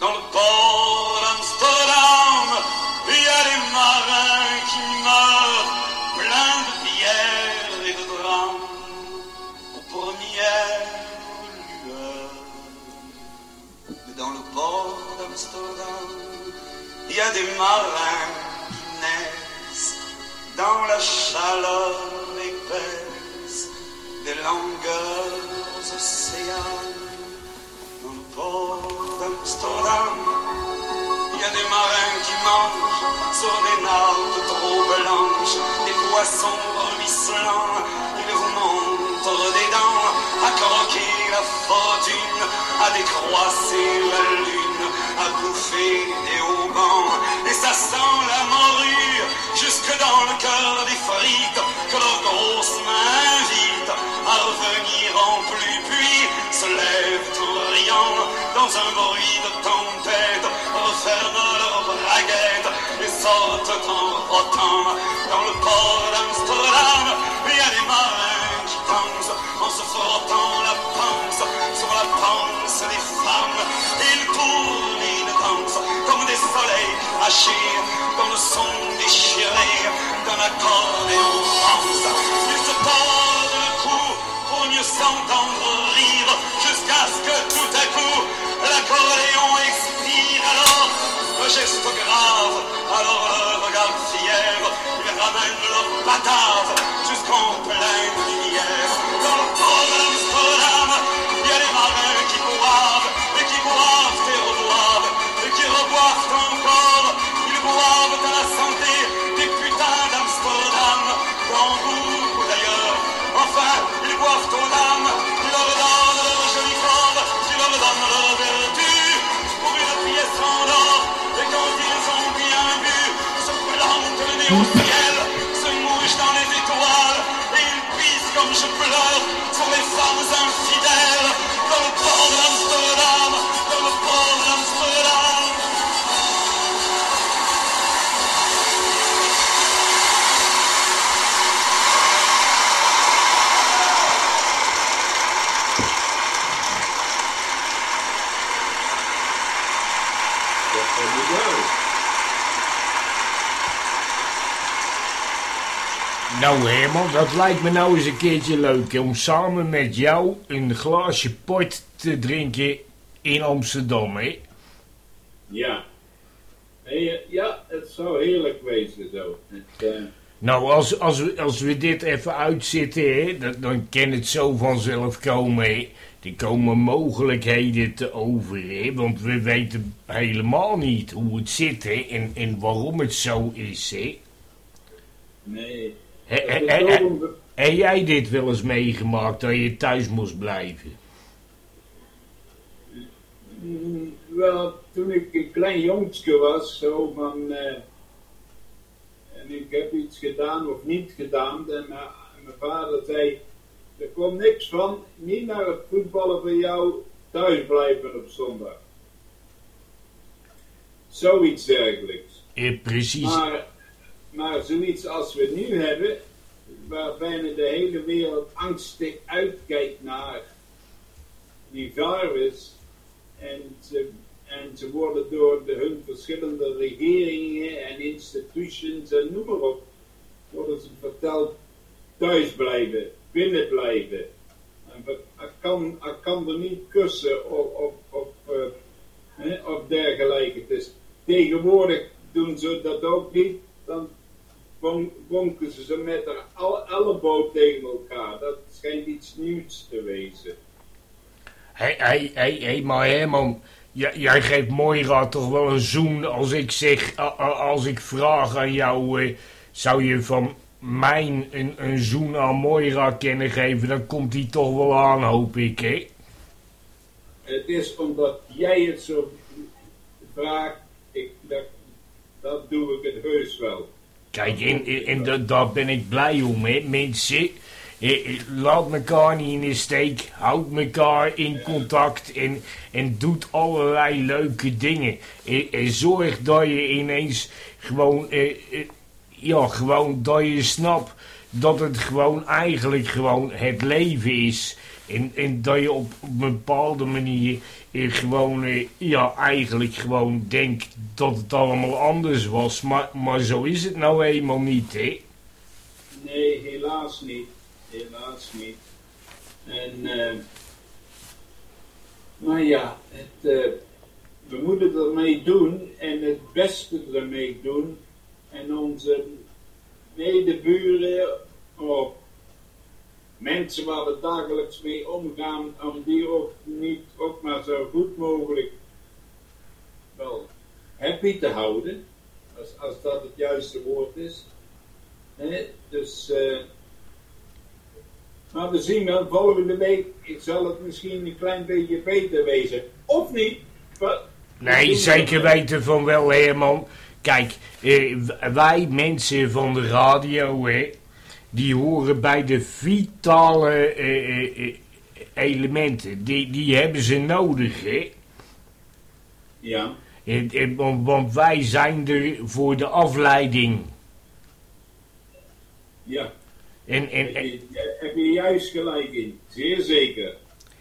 Dans le port d'Amsterdam, il y a des marins qui meurent, pleins de pierres et de drames, aux premières lueurs. Dans le port d'Amsterdam, il y a des marins qui naissent dans la chaleur épaisse des longueurs océanes dans le port d'Amsterdam. Il y a des marins qui mangent sur des nappes trop blanches, des poissons ruisselants. Ils vous montrent des dents à croquer la fortune, à décroisser la lune, à bouffer des haubans. Et ça sent la jusque dans le cœur des frites que leurs grosses mains invitent à revenir en plus, puis se lèvent en riant dans un bruit de tempête, referment leurs braguettes et sortent en rotant dans le port d'Amsterdam. Il y a des marins qui dansent en se frottant la panse sur la panse des femmes. Ils tournent des soleils hachés dans le son déchiré d'un accordéon France. Ils se tordent le cou pour mieux s'entendre rire jusqu'à ce que tout à coup l'accordéon expire. Alors, le geste grave, alors le regard fier, ils ramènent leur batave jusqu'en pleine lumière. Dans le port d'Amsterdam, il y a des marins qui boivent, et qui boivent reboivent encore. Ils boivent à la santé des putains d'Amsterdam, beaucoup d'ailleurs. Enfin, ils boivent aux dames, qui leur donnent leur joli corps, qui leur donnent leur vertu, pour une pièce en or. Et quand ils ont bien bu, se plantent le nez au ciel, se mouchent dans les étoiles, et ils pissent comme je pleure sur les femmes infidèles, Nou Herman, dat lijkt me nou eens een keertje leuk om samen met jou een glaasje port te drinken in Amsterdam, hè? Ja. Eh, ja, het zou heerlijk wezen zo. Het, eh, Nou, als, als, we, als we dit even uitzitten, hè, dan, dan kan het zo vanzelf komen, hè. Er komen mogelijkheden te over, hè, want we weten helemaal niet hoe het zit, hè, en, en waarom het zo is, hè. nee. He, he, he, heb jij dit wel eens meegemaakt, dat je thuis moest blijven? Mm, Wel, toen ik een klein jongetje was, zo van. eh, en ik heb iets gedaan of niet gedaan, en mijn, en mijn vader zei: Er komt niks van, niet naar het voetballen voor jou, thuis blijven op zondag. Zoiets dergelijks. Eh, precies. Maar, maar zoiets als we nu hebben, waar bijna de hele wereld angstig uitkijkt naar die virus, en ze, en ze worden door de, hun verschillende regeringen en institutions en noem maar op, worden ze verteld thuis blijven, binnen blijven. Ik kan, kan er niet kussen op, op, eh, of dergelijke. Is, tegenwoordig doen ze dat ook niet. Dan bonken ze ze met haar el- elleboog tegen elkaar. Dat schijnt iets nieuws te wezen. Hé, hé, hé, hé, maar Herman, jij, geeft Moira toch wel een zoen als ik zeg, als ik vraag aan jou, eh, zou je van mijn een, een zoen aan Moira kunnen geven, dan komt die toch wel aan, hoop ik, hè? Het is omdat jij het zo vraagt, ik, dat, dat doe ik het heus wel. Kijk, en, en, en da- daar ben ik blij om, hè, mensen. Laat elkaar niet in de steek, houd elkaar in contact en, en doet allerlei leuke dingen. En, zorg dat je ineens gewoon, eh, eh, ja, gewoon dat je snapt dat het gewoon eigenlijk gewoon het leven is. En, en dat je op een bepaalde manier eh, gewoon, ja, eigenlijk gewoon denkt dat het allemaal anders was. Maar, maar zo is het nou eenmaal niet, hè? Nee, helaas niet. Helaas niet. En, eh, maar ja, het, eh, we moeten ermee doen en het beste ermee doen. En onze medeburen of mensen waar we dagelijks mee omgaan, om die ook niet ook maar zo goed mogelijk wel happy te houden. Als, als dat het juiste woord is. Dus, eh, maar we zien wel, volgende week zal het misschien een klein beetje beter wezen. Of niet. Nee, zeker weten van wel, Herman. Kijk, eh, wij mensen van de radio, hè, die horen bij de vitale eh, eh, eh, elementen. Die, die hebben ze nodig, hè. Ja, En- en- want, wij zijn er voor de afleiding. ja. En, en, Heb en, je, heb je juist gelijk in. Zeer zeker.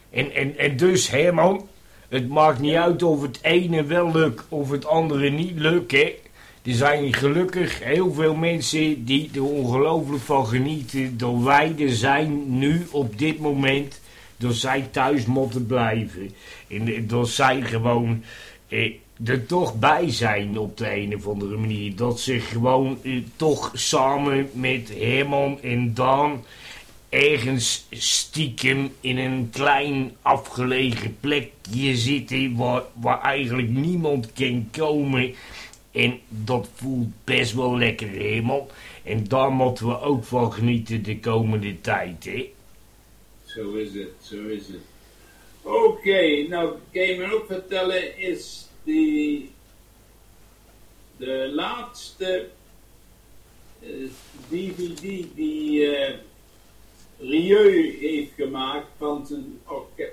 en, en, en dus, Herman, het maakt niet uit of het ene wel lukt of het andere niet lukt, hè. Er zijn gelukkig heel veel mensen die er ongelooflijk van genieten. Dat wij er zijn nu op dit moment. Dat zij thuis moeten blijven. En dat zij gewoon eh, er toch bij zijn op de een of andere manier. Dat ze gewoon eh, toch samen met Herman en Daan ergens stiekem in een klein afgelegen plekje zitten waar, waar eigenlijk niemand kan komen. En dat voelt best wel lekker, Herman. En daar moeten we ook van genieten de komende tijd, hè. Zo is het, zo is het. Oké, nou, kan je me ook vertellen, is die de laatste eh, DVD die eh Rieu heeft gemaakt van zijn,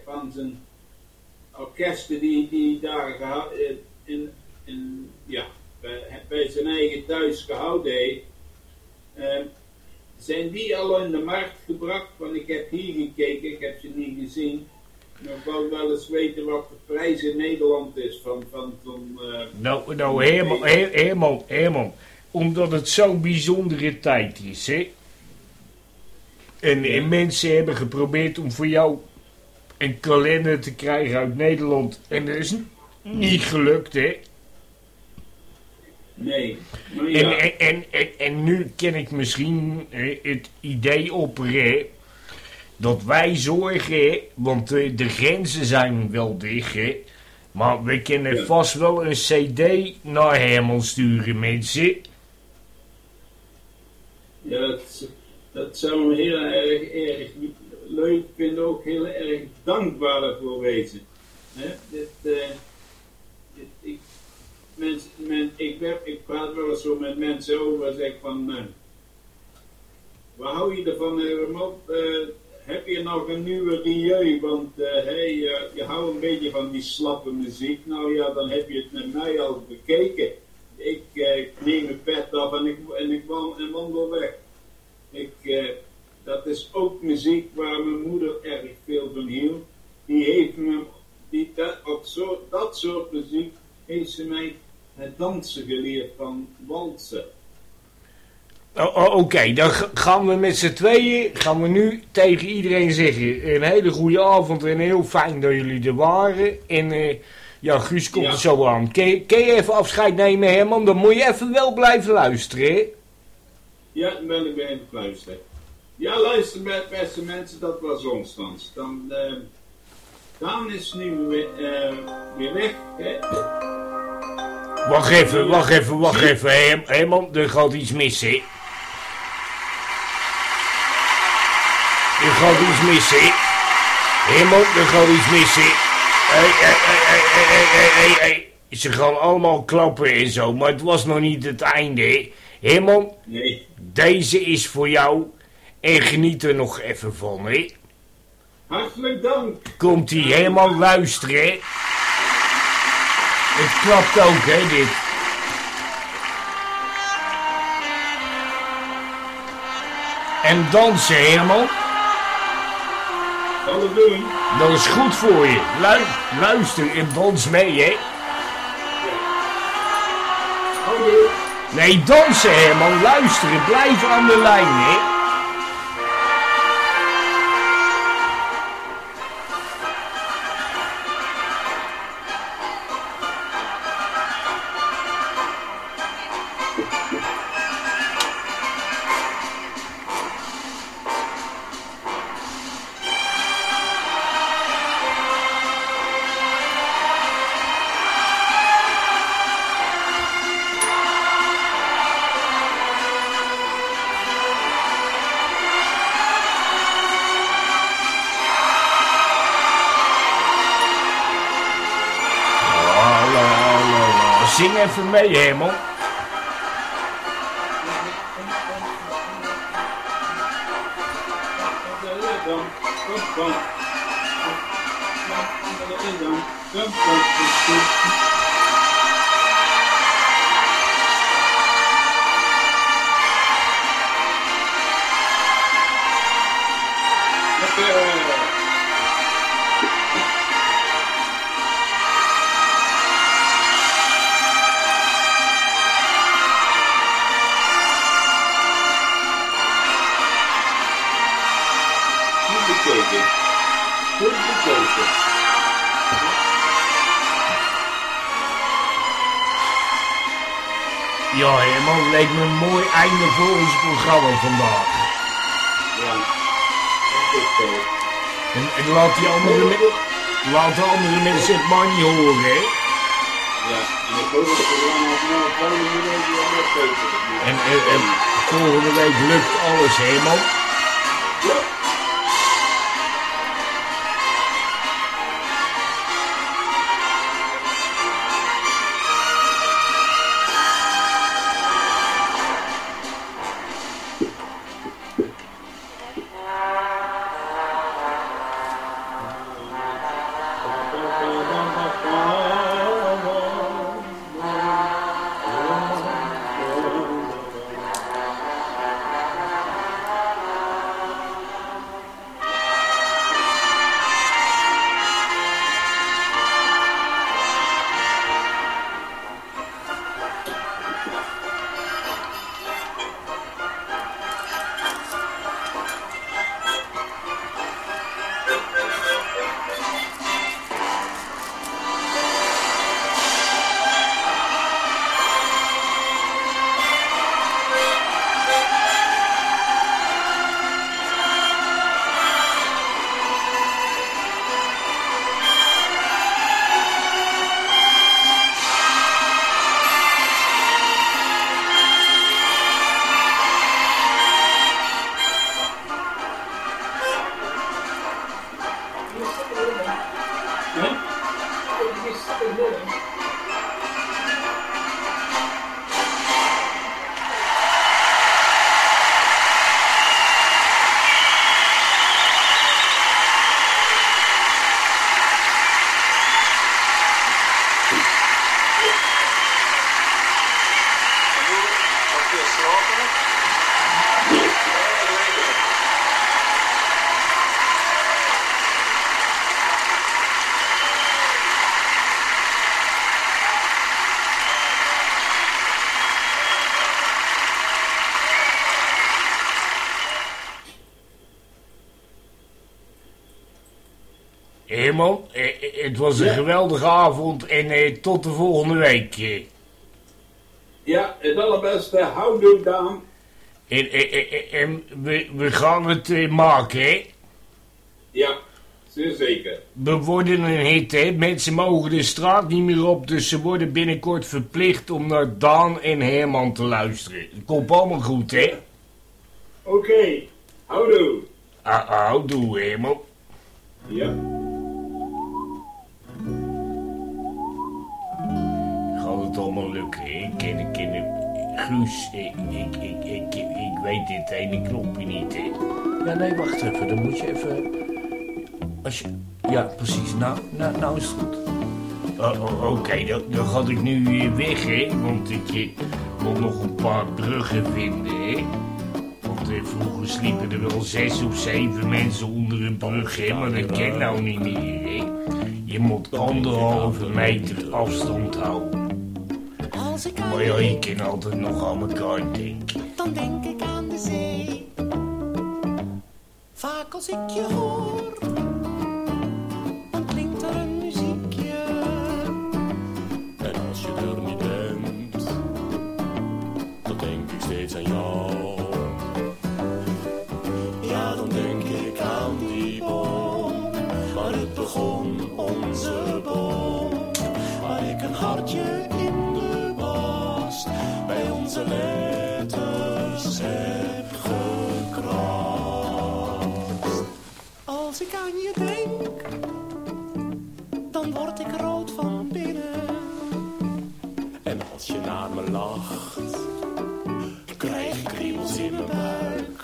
van zijn orkesten die, die daar eh, in, in, ja, bij, bij zijn eigen thuis gehouden heeft. Eh, zijn die al in de markt gebracht? Want ik heb hier gekeken, ik heb ze niet gezien. Maar ik wou wel eens weten wat de prijs in Nederland is van, van zo'n... eh, Nou, nou Herman, Her- Herman, Herman. Omdat het zo'n bijzondere tijd is, hè. En, en mensen hebben geprobeerd om voor jou een kalender te krijgen uit Nederland. En dat is n- niet gelukt, hè. Nee, maar En, ja, en, en, en, en nu ken ik misschien eh, het idee opperen dat wij zorgen, want eh, de grenzen zijn wel dicht, hè, maar we kunnen Ja. vast wel een cd naar Herman sturen, mensen. ja dat, dat zou me heel erg, erg leuk vinden, ook heel erg dankbaar voor wezen. Hè? Dit, eh, dit, ik, men, ik, praat wel eens zo met mensen over, zeg van, eh, waar hou je ervan, eh, heb je nog een nieuwe Rieu? Want eh, hey, je houdt een beetje van die slappe muziek. Nou ja, dan heb je het met mij al bekeken. Ik neem mijn pet af en ik, en ik wandel weg. Ik, dat is ook muziek waar mijn moeder erg veel van hield. Die heeft me, die, dat, op zo, dat soort muziek heeft ze mij het dansen geleerd van walsen. Oh, oh, Oké, dan gaan we met z'n tweeën, gaan we nu tegen iedereen zeggen, een hele goede avond en heel fijn dat jullie er waren. En eh, ja, Guus komt Ja. er zo aan. Kun je, kun je even afscheid nemen, Herman? Dan moet je even wel blijven luisteren, hè? Ja, dan ben ik bij het luisteren. Ja, luister, be- beste mensen, dat was Onstans. Dan, eh, Daan is nu weer, eh, weer weg. Hè? Wacht even, wacht even, wacht even. Hé hey, man, er gaat iets mis, hè? Er gaat iets mis, hè? Hé man, er gaat iets mis, hè? Hé, hé, hé, hé, hé, Ze gaan allemaal klappen en zo, maar het was nog niet het einde, hè? Hé man, nee. deze is voor jou en geniet er nog even van, hè? Hartelijk dank. Komt-ie, helemaal luisteren, hè? Het klapt ook, hè, dit. En dansen, Herman, ik doen. dat is goed voor je. Lu- luister en dans mee, hè? Nee, dansen, Herman, luisteren, blijf aan de lijn, hè? Sanremo een mooi einde voor ons programma vandaag. Ja. En, en laat die andere, laat de andere mensen het maar niet horen, hè. Ja, en. En, en, en volgende week lukt alles. Ja. Het was een Ja. geweldige avond en eh, tot de volgende week. eh. Ja, het allerbeste. Houdoe, Daan. En, en, en- en- we, we gaan het eh, maken, hè. Ja, zeer zeker. We worden een hit, hè. Mensen mogen de straat niet meer op, dus ze worden binnenkort verplicht om naar Daan en Herman te luisteren. Het komt allemaal goed, hè. Oké, houdoe. Ah, ah, doe, Herman. Ja. Hè? Ik ken, ik Guus, ik, ik, ik, ik, ik weet dit ene knopje niet, hè. Ja, nee, wacht even. Dan moet je even... Als je... Ja, precies. Nou, nou, nou is het goed. Oh, oh, Oké, dan, dan ga ik nu weer weg, hè. Want ik moet nog een paar bruggen vinden, hè. Want eh, vroeger sliepen er wel zes of zeven mensen onder een brug, hè. Maar dat ken nou niet meer, hè. Je moet anderhalve meter afstand houden. Als ik aan Maar ja, altijd nog aan elkaar denken. dan denk ik aan de zee. Vaak als ik je hoor, dan klinkt er een muziekje. En als je er niet bent, dan denk ik steeds aan jou. Onze letters heb gekrast. Als ik aan je denk, dan word ik rood van binnen. En als je naar me lacht, krijg ik kriebels in mijn buik.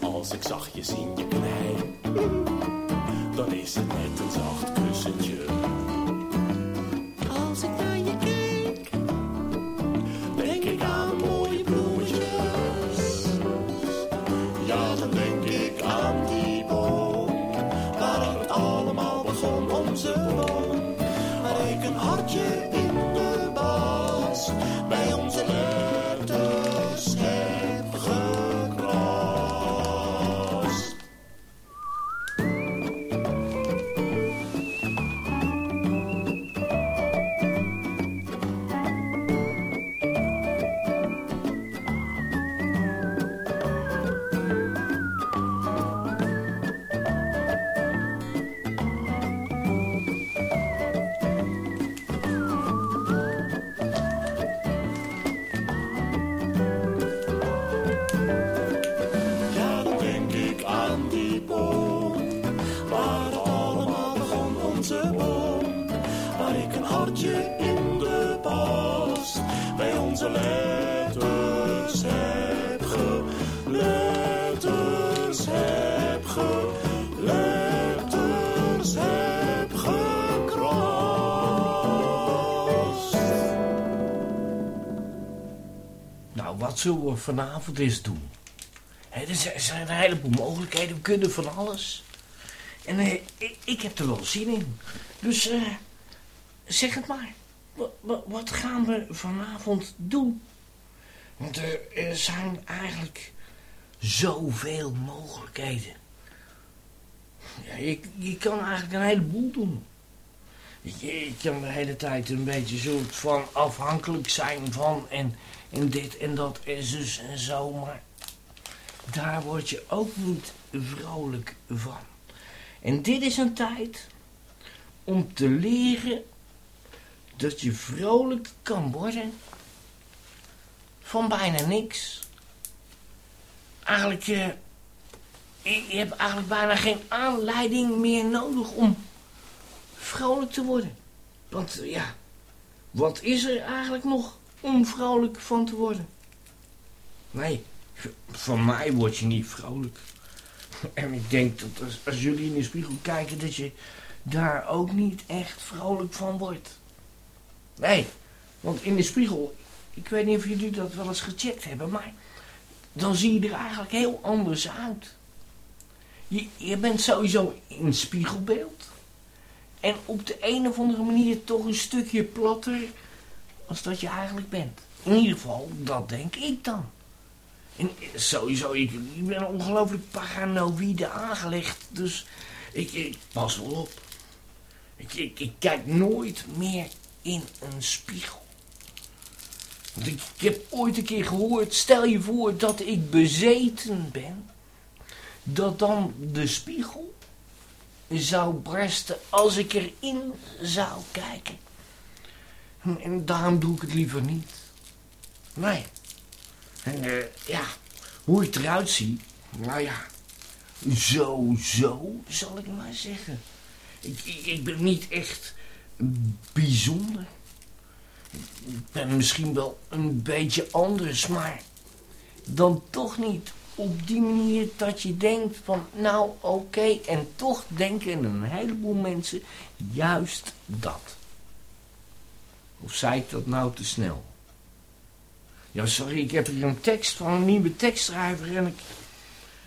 Als ik zachtjes in je knijp, dan is het net een zacht kussentje. Onze boom. Ik een hartje zullen we vanavond eens doen? Er zijn- een heleboel mogelijkheden. We kunnen van alles. En eh, ik, ik heb er wel zin in. Dus eh, zeg het maar. Wa- wa- wat gaan we vanavond doen? Want er, zijn eigenlijk zoveel mogelijkheden. Ja, je, je kan eigenlijk een heleboel doen. Je, kan de hele tijd een beetje soort van afhankelijk zijn van en, en dit en dat en zus en zo, maar daar word je ook niet vrolijk van. En dit is een tijd om te leren dat je vrolijk kan worden van bijna niks. Eigenlijk, eh, je je hebt eigenlijk bijna geen aanleiding meer nodig om vrolijk te worden. Want ja, wat is er eigenlijk nog om vrolijk van te worden? Nee, van mij word je niet vrolijk. En ik denk dat als, als jullie in de spiegel kijken, dat je daar ook niet echt vrolijk van wordt. Nee, want in de spiegel, ik weet niet of jullie dat wel eens gecheckt hebben, maar dan zie je er eigenlijk heel anders uit. Je, je bent sowieso in spiegelbeeld. En op de een of andere manier toch een stukje platter als dat je eigenlijk bent. In ieder geval, dat denk ik dan. En sowieso, ik, ben ongelooflijk paranoïde aangelegd, dus ik, pas wel op. Ik, ik, kijk nooit meer in een spiegel. Ik, heb ooit een keer gehoord, stel je voor dat ik bezeten ben, dat dan de spiegel zou barsten als ik erin zou kijken. En daarom doe ik het liever niet. Nee. En eh, ja, hoe ik eruit zie, nou ja, zo, zo, zal ik maar zeggen. Ik, ik, ik ben niet echt bijzonder. Ik ben misschien wel een beetje anders, maar dan toch niet op die manier dat je denkt van, nou oké, en toch denken een heleboel mensen juist dat. Of zei ik dat nou te snel? Ja, sorry, ik heb hier een tekst van een nieuwe tekstschrijver en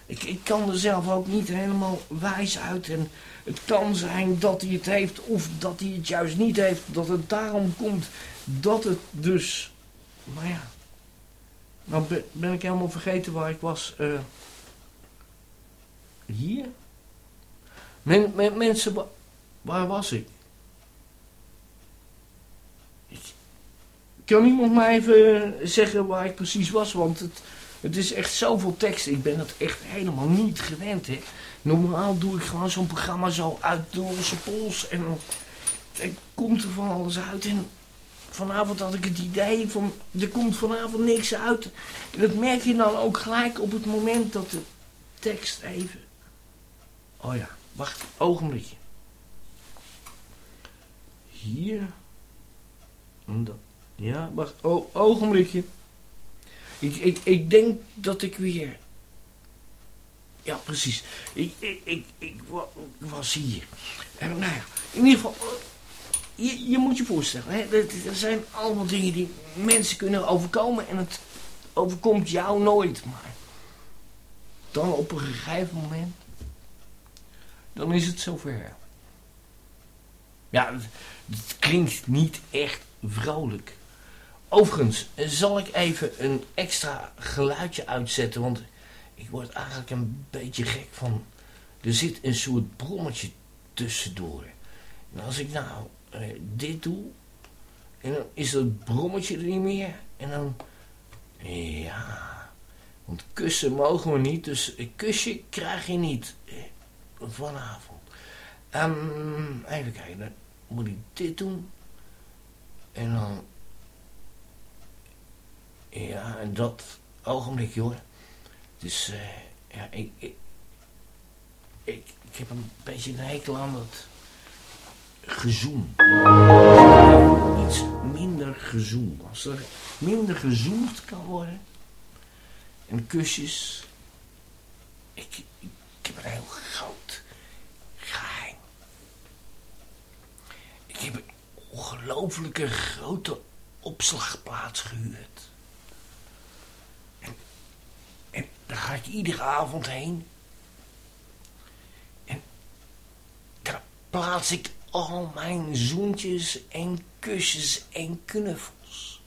ik, ik, kan er zelf ook niet helemaal wijs uit. En het kan zijn dat hij het heeft of dat hij het juist niet heeft. Dat het daarom komt dat het dus... Maar ja, nou ben, ik helemaal vergeten waar ik was. eh hier? Men, men- mensen, wa- waar was ik? Kan iemand mij even zeggen waar ik precies was? Want het, het is echt zoveel tekst. Ik ben het echt helemaal niet gewend. Hè. Normaal doe ik gewoon zo'n programma zo uit de losse pols. En dan komt er van alles uit. En vanavond had ik het idee van, er komt vanavond niks uit. En dat merk je dan ook gelijk op het moment dat de tekst even... Oh ja, wacht, ogenblikje. Hier. En dat. Ja, wacht, oh, ogenblikje. Ik, ik, ik denk dat ik weer... Ja, precies. Ik, ik, ik, ik wa- was hier. En nou ja, in ieder geval... Je, je moet je voorstellen, hè, er zijn allemaal dingen die mensen kunnen overkomen en het overkomt jou nooit. Maar dan op een gegeven moment, dan is het zover. Ja, het, het klinkt niet echt vrolijk. Overigens, zal ik even een extra geluidje uitzetten, want ik word eigenlijk een beetje gek van... Er zit een soort brommetje tussendoor. En als ik nou eh, dit doe, en dan is dat brommetje er niet meer. En dan, ja, want kussen mogen we niet, dus een kusje krijg je niet eh, vanavond. Ehm, even kijken, dan moet ik dit doen. En dan, ja, en dat ogenblikje hoor. Dus, eh, ja, ik, ik, ik, heb een beetje een hekel aan dat gezoem. iets minder gezoend. Als er minder gezoend kan worden. En kusjes. Ik, ik, ik heb een heel groot geheim. Ik heb een ongelofelijke grote opslagplaats gehuurd. En, en daar ga ik iedere avond heen. En daar plaats ik al mijn zoentjes en kusjes en knuffels.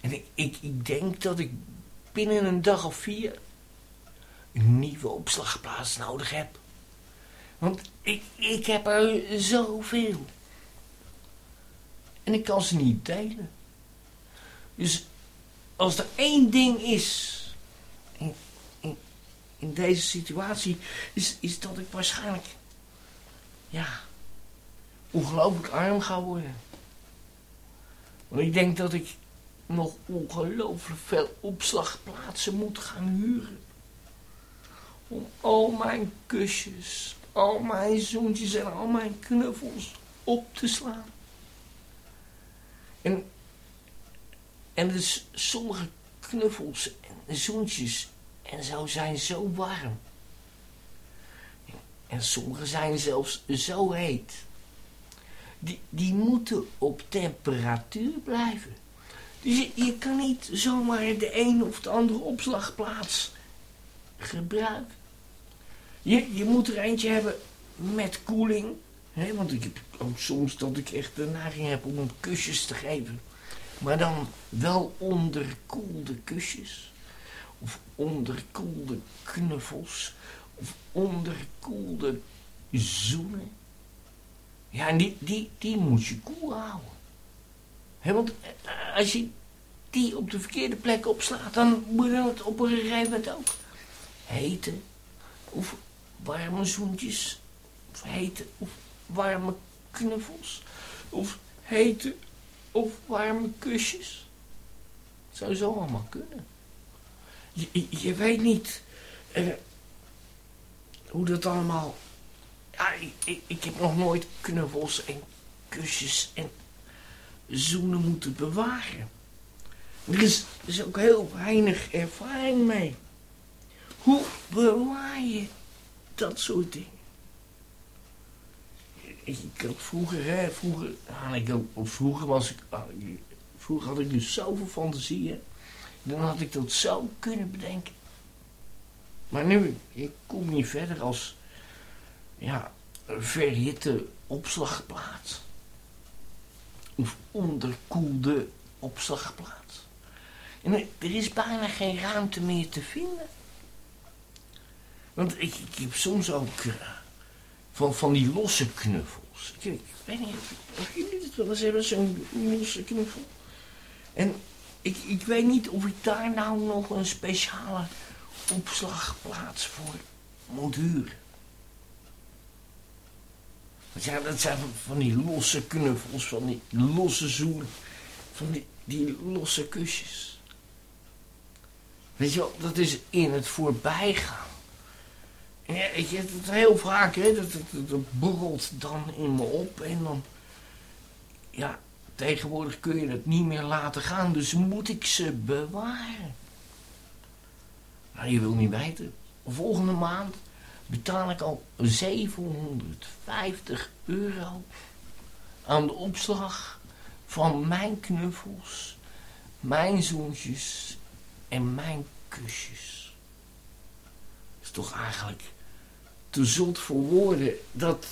En ik, ik, ik denk dat ik binnen een dag of vier een nieuwe opslagplaats nodig heb. Want ik, ik heb er zoveel. En ik kan ze niet delen. Dus als er één ding is in, deze situatie, is, is dat ik waarschijnlijk, ja, ongelooflijk arm ga worden. Want ik denk dat ik nog ongelooflijk veel opslagplaatsen moet gaan huren. Om al mijn kusjes, al mijn zoentjes en al mijn knuffels op te slaan. En, en dus sommige knuffels en zoentjes en zo zijn zo warm. En sommige zijn zelfs zo heet. Die, die moeten op temperatuur blijven. Dus je, je kan niet zomaar de een of de andere opslagplaats gebruiken. Je, je moet er eentje hebben met koeling. Hè, want ik heb ook soms dat ik echt de neiging heb om hem kusjes te geven. Maar dan wel onderkoelde kusjes. Of onderkoelde knuffels. Of onderkoelde zoenen. Ja, en die, die, die moet je koel houden. Hè, want eh, als je die op de verkeerde plek opslaat, dan moet het op een gegeven moment ook hete of warme zoentjes. Of hete of warme knuffels. Of hete of warme kusjes. Het zou zo allemaal kunnen. Je, je- weet niet eh, hoe dat allemaal... Ik, ik, heb nog nooit knuffels en kusjes en zoenen moeten bewaren. Er is, is ook heel weinig ervaring mee. Hoe bewaar je dat soort dingen? Ik, ik had vroeger, hè, vroeger, ah, ik ook, of vroeger was ik, ah, ik- vroeger had ik dus zoveel fantasieën. Dan had ik dat zo kunnen bedenken. Maar nu, ik kom niet verder als, ja, verhitte opslagplaats. Of onderkoelde opslagplaats. En er, er is bijna geen ruimte meer te vinden. Want ik, ik heb soms ook eh, van, van die losse knuffels. Ik, ik weet niet of, jullie het wel eens hebben, zo'n losse knuffel. En ik, ik weet niet of ik daar nou nog een speciale opslagplaats voor moet huren. Ja, dat zijn van, van die losse knuffels, van die losse zoenen, van die, die losse kusjes. Weet je wel, dat is in het voorbijgaan. Ja, ik het heel vaak, hè, dat, dat, dat, borrelt dan in me op en dan, ja, tegenwoordig kun je het niet meer laten gaan, dus moet ik ze bewaren. Nou, je wil niet weten, volgende maand betaal ik al 750 euro aan de opslag van mijn knuffels, mijn zoentjes en mijn kusjes. is toch eigenlijk te zot voor woorden dat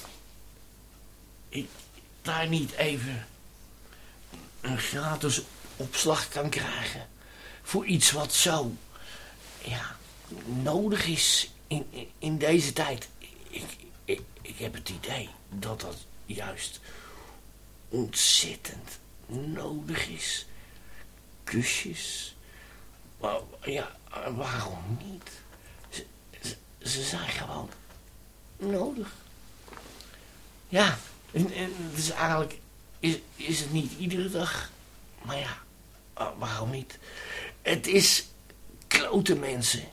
ik daar niet even een gratis opslag kan krijgen voor iets wat zo ja, nodig is in, in, deze tijd. Ik, ik, ik heb het idee dat dat juist ontzettend nodig is. Kusjes. Ja, waarom niet? Ze, ze zijn gewoon nodig. Ja, en, en is eigenlijk... Is, is het niet iedere dag? Maar ja, ah, waarom niet? Het is kloten mensen.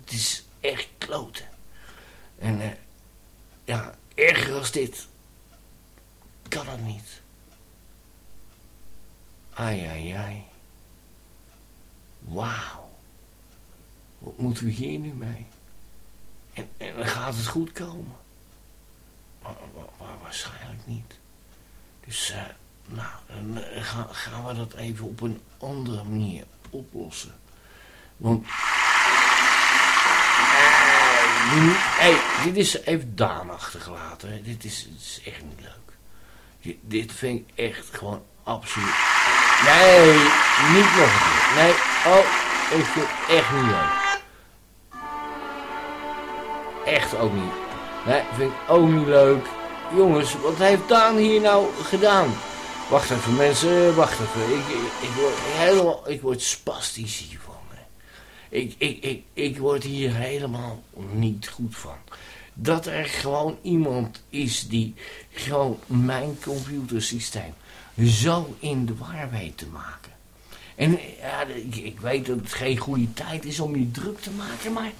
Het is echt kloten. En eh, ja, erger als dit kan het niet. Ai, ai, ai. Wauw. Wat moeten we hier nu mee? En, dan gaat het goed komen. Maar, waarschijnlijk niet. Dus, eh, nou, dan eh, gaan, gaan we dat even op een andere manier oplossen. Want... hey, dit is even Daan achtergelaten. Dit is, echt niet leuk. Dit, dit vind ik echt gewoon absoluut... Nee, niet nog een keer. Nee, oh, ik vind het echt niet leuk. Echt ook niet. Nee, vind ik ook niet leuk. Jongens, wat heeft Daan hier nou gedaan? Wacht even mensen, wacht even. Ik, ik, word helemaal, ik word spastisch hiervan. Ik, ik, ik, ik word hier helemaal niet goed van. Dat er gewoon iemand is die gewoon mijn computersysteem zo in de war weet te maken. En ja, ik, ik weet dat het geen goede tijd is om je druk te maken, maar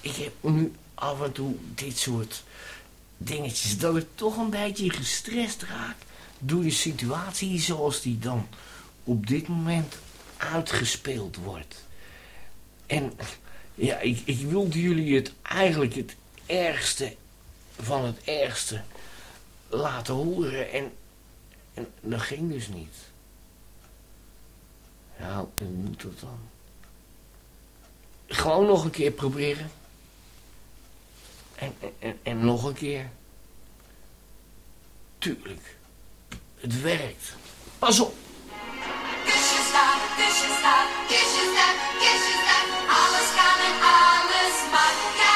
ik heb nu af en toe dit soort dingetjes dat ik toch een beetje gestrest raak door de situatie zoals die dan op dit moment uitgespeeld wordt. En ja, ik, ik wilde jullie het eigenlijk het ergste van het ergste laten horen en, en dat ging dus niet. Ja, hoe moet dat dan? Gewoon nog een keer proberen. En, en, en nog een keer. Tuurlijk. Het werkt. Pas op. Kusjes daar, kusjes daar, kusjes daar, kusjes daar. Alles kan en alles mag.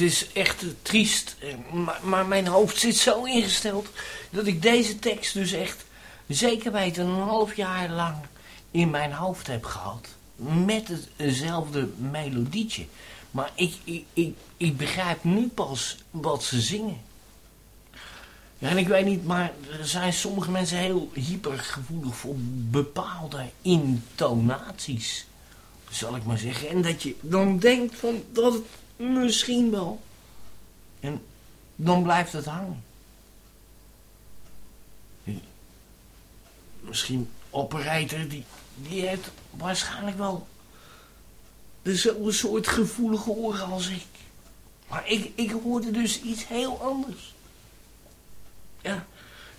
Het is echt triest, maar, maar mijn hoofd zit zo ingesteld dat ik deze tekst dus echt zeker weten een half jaar lang in mijn hoofd heb gehad. Met hetzelfde melodietje. Maar ik, ik, ik, ik begrijp nu pas wat ze zingen. Ja, en ik weet niet, maar er zijn sommige mensen heel hypergevoelig voor bepaalde intonaties. Zal ik maar zeggen. En dat je dan denkt van dat het misschien wel. En dan blijft het hangen. Misschien operator, die, die heeft waarschijnlijk wel dezelfde soort gevoelige oren als ik. Maar ik, ik hoorde dus iets heel anders. Ja,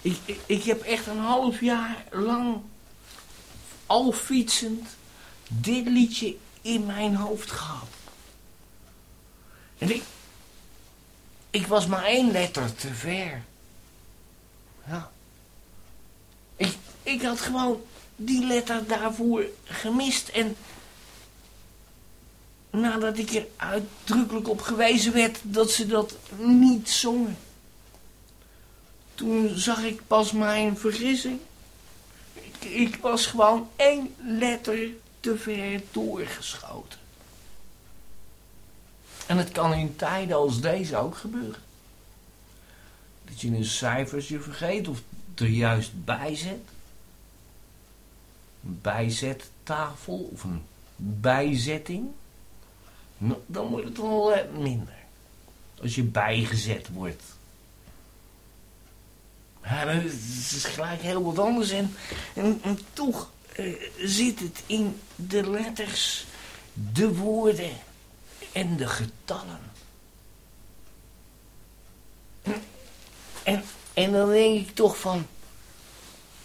ik, ik, ik heb echt een half jaar lang al fietsend dit liedje in mijn hoofd gehad. En ik, ik was maar één letter te ver. Ja. Ik, ik had gewoon die letter daarvoor gemist. En nadat ik er uitdrukkelijk op gewezen werd dat ze dat niet zongen. Toen zag ik pas mijn vergissing. Ik, ik was gewoon één letter te ver doorgeschoten. En het kan in tijden als deze ook gebeuren. Dat je een cijfertje vergeet of er juist bijzet. Een bijzettafel of een bijzetting. Nou, dan wordt het wel eh, minder. Als je bijgezet wordt. Ja, dan is gelijk heel wat anders. En, toch eh, zit het in de letters, de woorden en de getallen. En, en, dan denk ik toch van...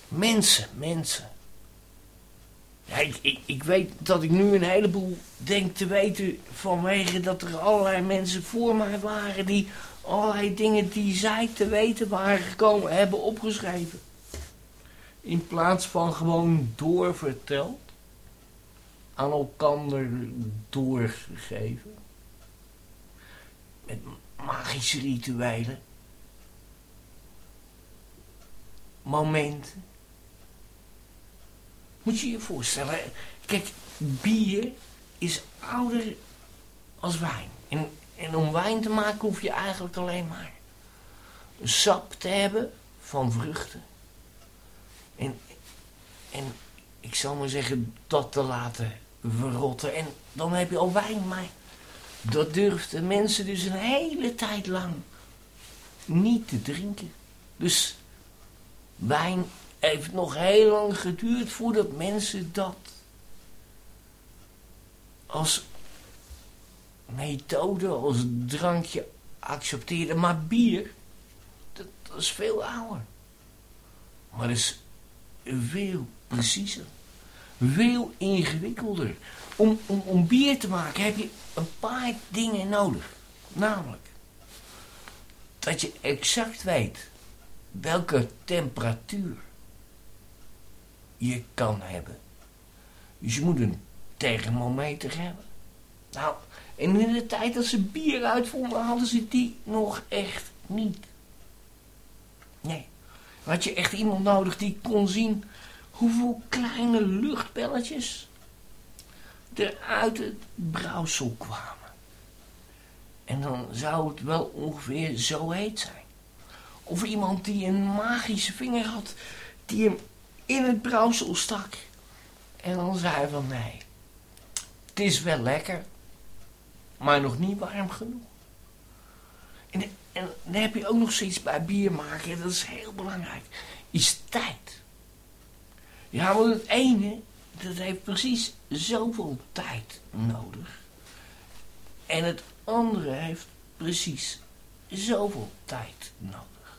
Mensen, mensen. Ik, ik, ik weet dat ik nu een heleboel denk te weten vanwege dat er allerlei mensen voor mij waren die allerlei dingen die zij te weten waren gekomen hebben opgeschreven. In plaats van gewoon doorverteld, aan elkander doorgegeven. Met magische rituelen. Momenten. Moet je je voorstellen, kijk, bier is ouder als wijn. En, en om wijn te maken hoef je eigenlijk alleen maar sap te hebben van vruchten. En, en ik zal maar zeggen, dat te laten verrotten. En dan heb je al wijn, maar dat durfden mensen dus een hele tijd lang niet te drinken. Dus wijn heeft nog heel lang geduurd voordat mensen dat als methode, als drankje accepteerden. Maar bier, dat, dat is veel ouder. Maar dat is veel preciezer. Veel ingewikkelder. Om, om, om bier te maken heb je een paar dingen nodig. Namelijk, dat je exact weet welke temperatuur je kan hebben. Dus je moet een thermometer hebben. Nou, en in de tijd dat ze bier uitvonden, hadden ze die nog echt niet. Nee, had je echt iemand nodig die kon zien hoeveel kleine luchtbelletjes er uit het brouwsel kwamen. En dan zou het wel ongeveer zo heet zijn. Of iemand die een magische vinger had, die hem in het brouwsel stak. En dan zei van nee, het is wel lekker, maar nog niet warm genoeg. En, en dan heb je ook nog zoiets bij bier maken, dat is heel belangrijk, is tijd. Ja, want het ene, dat heeft precies zoveel tijd nodig. En het andere heeft precies zoveel tijd nodig.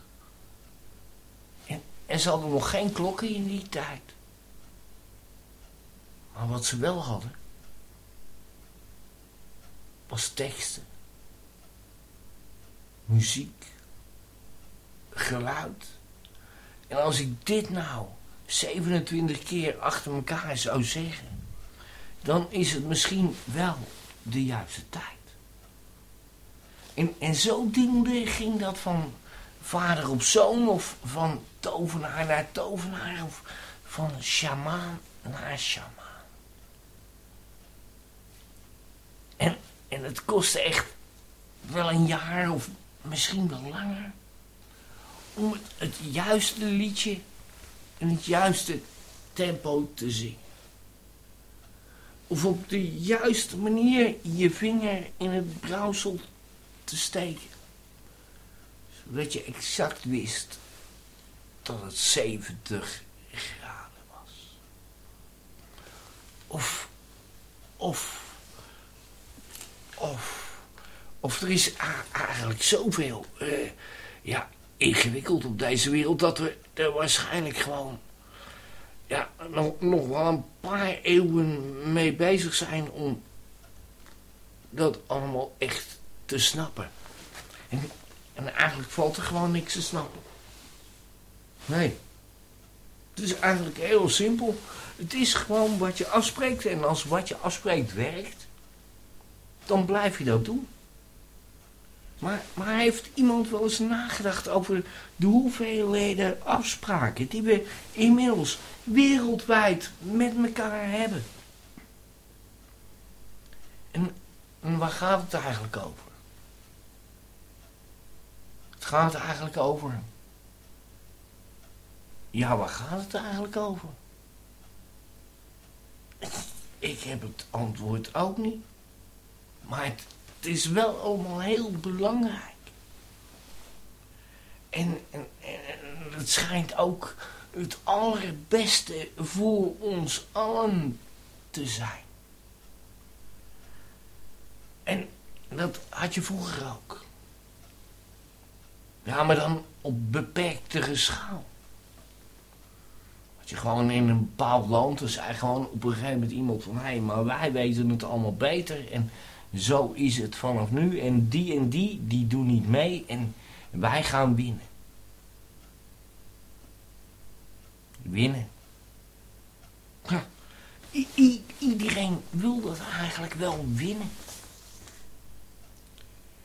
En, en ze hadden nog geen klokken in die tijd. Maar wat ze wel hadden, was teksten. Muziek. Geluid. En als ik dit nou 27 keer achter elkaar zou zeggen, dan is het misschien wel de juiste tijd. En, en zodoende ging dat van vader op zoon of van tovenaar naar tovenaar of van sjamaan naar sjamaan. En, en het kostte echt wel een jaar of misschien wel langer om het, het juiste liedje in het juiste tempo te zingen. Of op de juiste manier je vinger in het brouwsel te steken. Zodat je exact wist dat het 70 graden was. Of, of, of, of er is eigenlijk zoveel, eh, ja, ingewikkeld op deze wereld dat we waarschijnlijk gewoon ja, nog, nog wel een paar eeuwen mee bezig zijn om dat allemaal echt te snappen. En, en eigenlijk valt er gewoon niks te snappen. Nee. Het is eigenlijk heel simpel. Het is gewoon wat je afspreekt. En als wat je afspreekt werkt, dan blijf je dat doen. Maar, maar heeft iemand wel eens nagedacht over de hoeveelheden afspraken die we inmiddels wereldwijd met elkaar hebben? En, en waar gaat het eigenlijk over? Het gaat eigenlijk over. Ja, waar gaat het eigenlijk over? Ik heb het antwoord ook niet. Maar het, het is wel allemaal heel belangrijk. En, en, het schijnt ook het allerbeste voor ons allen te zijn. En dat had je vroeger ook. Ja, maar dan op beperktere schaal. Dat je gewoon in een bepaald land, dus zei gewoon op een gegeven moment iemand van... hé, hey, maar wij weten het allemaal beter en zo is het vanaf nu. En die en die, die doen niet mee en wij gaan winnen. Winnen. I- iedereen wil dat eigenlijk wel winnen.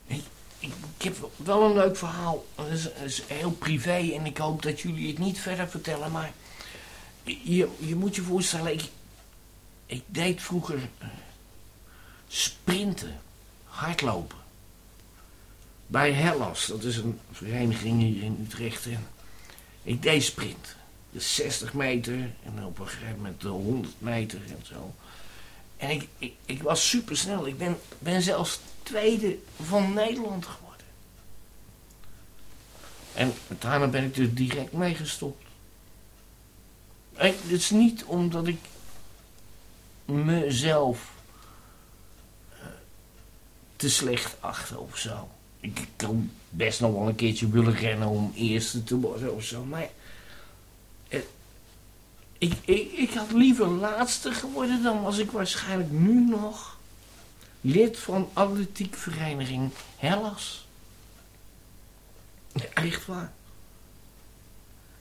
Ik, ik, heb wel een leuk verhaal. Dat is heel privé en ik hoop dat jullie het niet verder vertellen. Maar je, je moet je voorstellen, ik, ik deed vroeger eh, sprinten, hardlopen. Bij Hellas, dat is een vereniging hier in Utrecht. En ik deed sprint. De 60 meter en op een gegeven moment de 100 meter en zo. En ik, ik, ik was super snel. Ik ben, ben zelfs tweede van Nederland geworden. En daarna ben ik er direct mee gestopt. Het is niet omdat ik mezelf te slecht achter of zo. Ik kan best nog wel een keertje willen rennen om eerste te worden of zo. Maar ik, ik, ik had liever laatste geworden dan was ik waarschijnlijk nu nog lid van atletiekvereniging Hellas. Echt waar.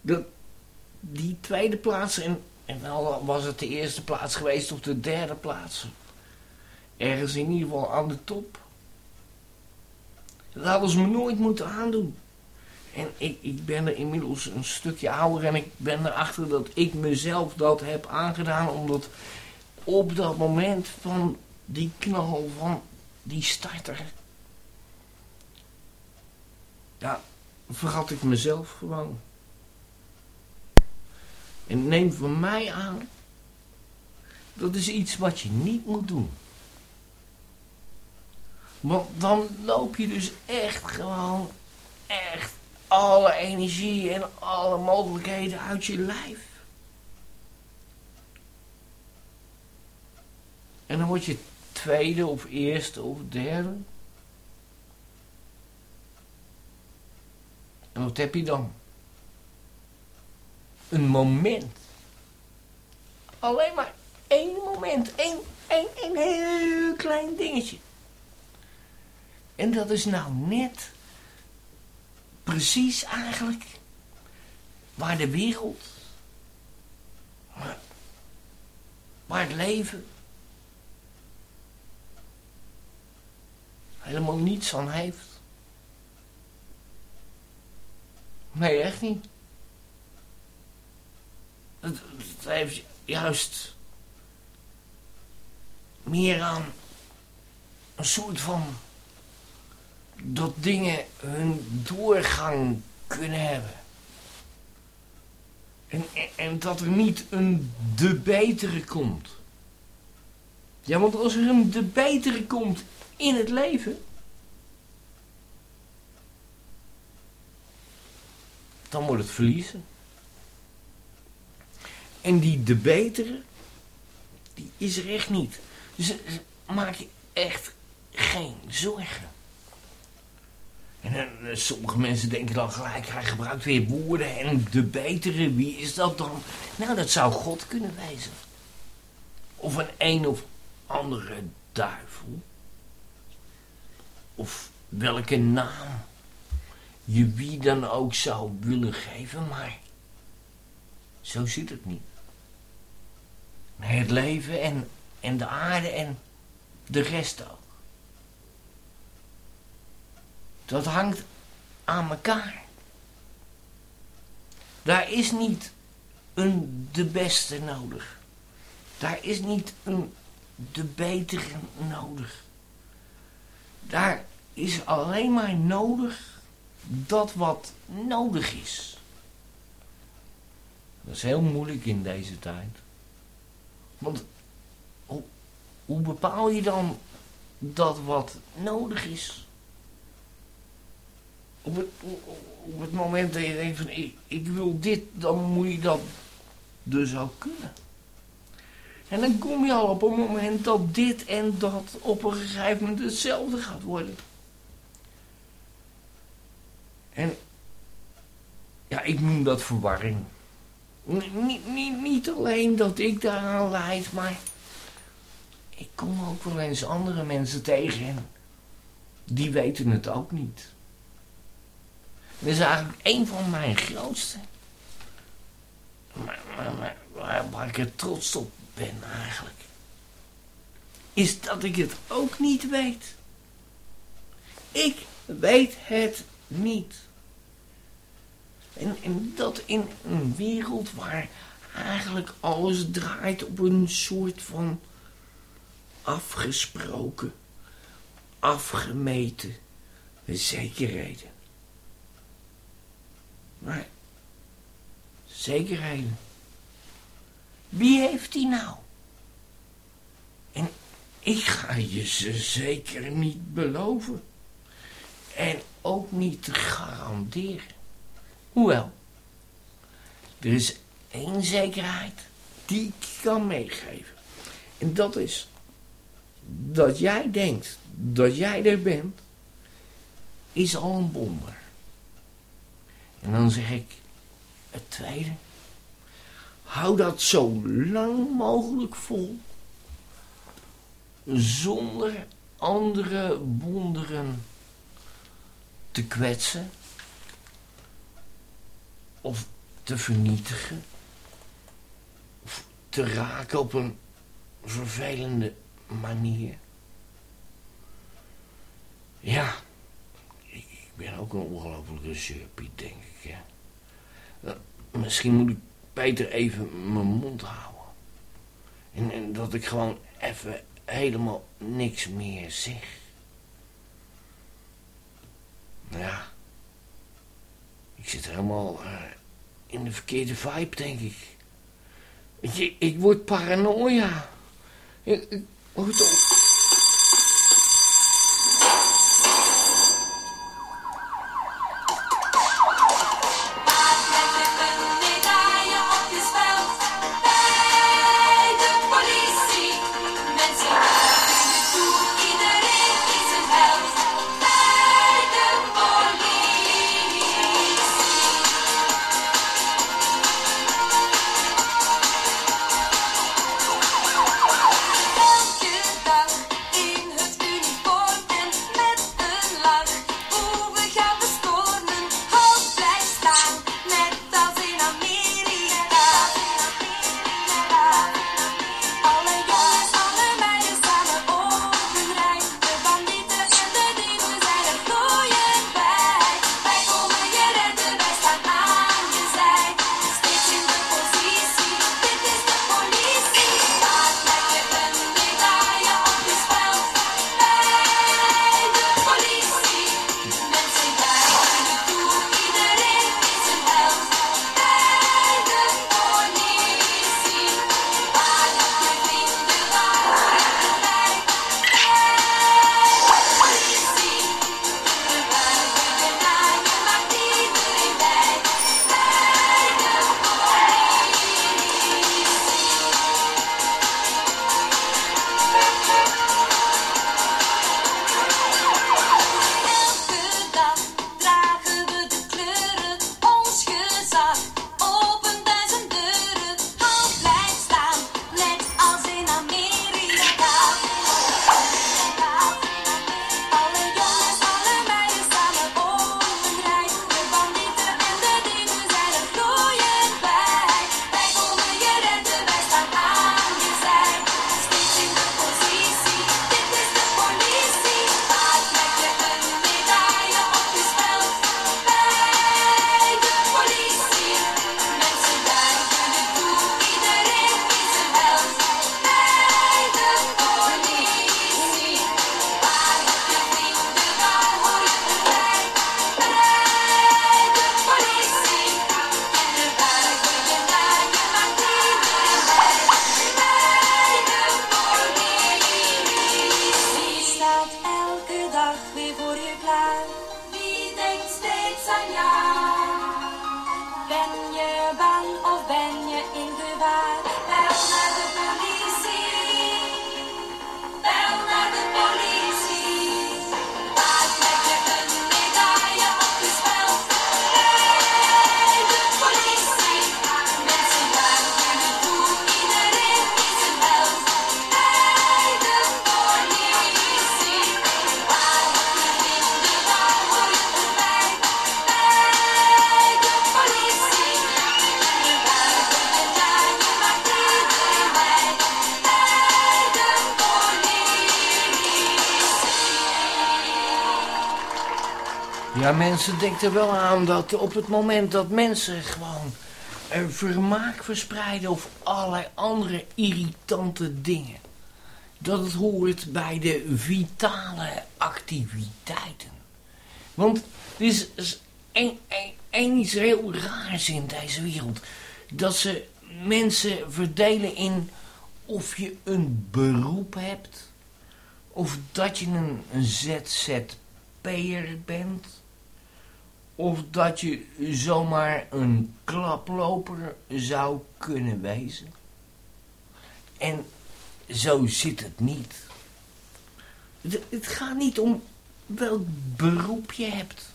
Dat, die tweede plaats en, en al was het de eerste plaats geweest of de derde plaats. Ergens in ieder geval aan de top. Dat hadden ze me nooit moeten aandoen. En ik, ik ben er inmiddels een stukje ouder en ik ben erachter dat ik mezelf dat heb aangedaan. Omdat op dat moment van die knal van die starter. Ja, vergat ik mezelf gewoon. En neem van mij aan, dat is iets wat je niet moet doen. Want dan loop je dus echt gewoon, echt alle energie en alle mogelijkheden uit je lijf. En dan word je tweede of eerste of derde. En wat heb je dan? Een moment. Alleen maar één moment. Één, één, één heel klein dingetje. En dat is nou net precies eigenlijk waar de wereld, waar het leven helemaal niets aan heeft. Nee, echt niet. Het, het heeft juist meer aan een soort van dat dingen hun doorgang kunnen hebben. En, en, dat er niet een de betere komt. Ja, want als er een de betere komt in het leven, dan wordt het verliezen. En die de betere, die is er echt niet. Dus eh, maak je echt geen zorgen. En eh, sommige mensen denken dan gelijk, hij gebruikt weer woorden en de betere, wie is dat dan? Nou, dat zou God kunnen wezen. Of een een of andere duivel. Of welke naam je wie dan ook zou willen geven, maar zo zit het niet. Het leven en, en de aarde en de rest ook. Dat hangt aan elkaar. Daar is niet een de beste nodig. Daar is niet een de betere nodig. Daar is alleen maar nodig dat wat nodig is. Dat is heel moeilijk in deze tijd. Want hoe, hoe bepaal je dan dat wat nodig is? Op het, op het moment dat je denkt van ik, ik wil dit, dan moet je dat dus ook kunnen. En dan kom je al op een moment dat dit en dat op een gegeven moment hetzelfde gaat worden. En ja, ik noem dat verwarring. Niet, niet, niet alleen dat ik daaraan leid, maar ik kom ook wel eens andere mensen tegen en die weten het ook niet. Dat is eigenlijk een van mijn grootste. Maar, maar, maar waar, waar ik er trots op ben eigenlijk. Is dat ik het ook niet weet. Ik weet het niet. En, en dat in een wereld waar eigenlijk alles draait op een soort van afgesproken, afgemeten zekerheden. Maar zekerheden. Wie heeft die nou? En ik ga je ze zeker niet beloven. En ook niet garanderen. Hoewel, er is één zekerheid die ik kan meegeven. En dat is dat jij denkt dat jij er bent, is al een wonder. En dan zeg ik het tweede. Hou dat zo lang mogelijk vol. Zonder andere wonderen te kwetsen. Of te vernietigen. Of te raken op een vervelende manier. Ja, ik ben ook een ongelofelijke surpie, denk ik. Nou, misschien moet ik beter even mijn mond houden. En, en dat ik gewoon even helemaal niks meer zeg. Ja, ik zit helemaal uh, in de verkeerde vibe, denk ik. Ik word paranoia. Ik, ik word Mensen denken er wel aan dat op het moment dat mensen gewoon vermaak verspreiden of allerlei andere irritante dingen, dat het hoort bij de vitale activiteiten. Want er is één iets heel raars in deze wereld. Dat ze mensen verdelen in of je een beroep hebt, of dat je een ZZP'er bent, of dat je zomaar een klaploper zou kunnen wezen. En zo zit het niet. Het, gaat niet om welk beroep je hebt.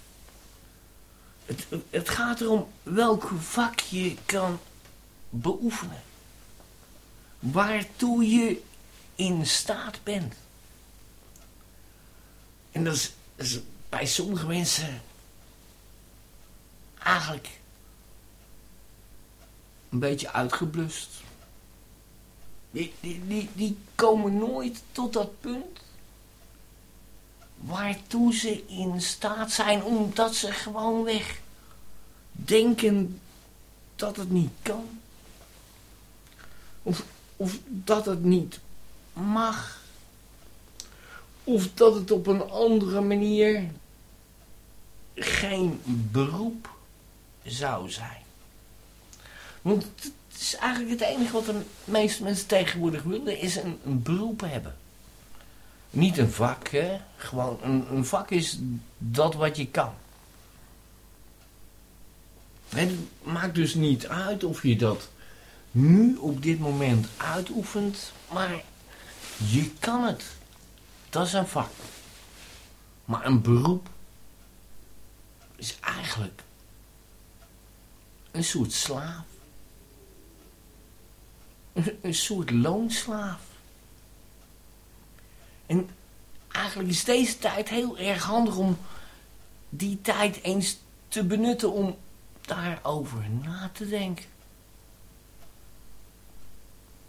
Het, het gaat erom welk vak je kan beoefenen. Waartoe je in staat bent. En dat is, dat is bij sommige mensen eigenlijk een beetje uitgeblust. Die, die, die, komen nooit tot dat punt waartoe ze in staat zijn, omdat ze gewoonweg denken dat het niet kan. Of, of dat het niet mag. Of dat het op een andere manier geen beroep zou zijn. Want het is eigenlijk het enige wat de meeste mensen tegenwoordig willen, is een, een beroep hebben. Niet een vak, hè. Gewoon, een, een vak is dat wat je kan. Het maakt dus niet uit of je dat nu op dit moment uitoefent, maar je kan het. Dat is een vak. Maar een beroep is eigenlijk een soort slaaf. Een, soort loonslaaf. En eigenlijk is deze tijd heel erg handig om die tijd eens te benutten om daarover na te denken.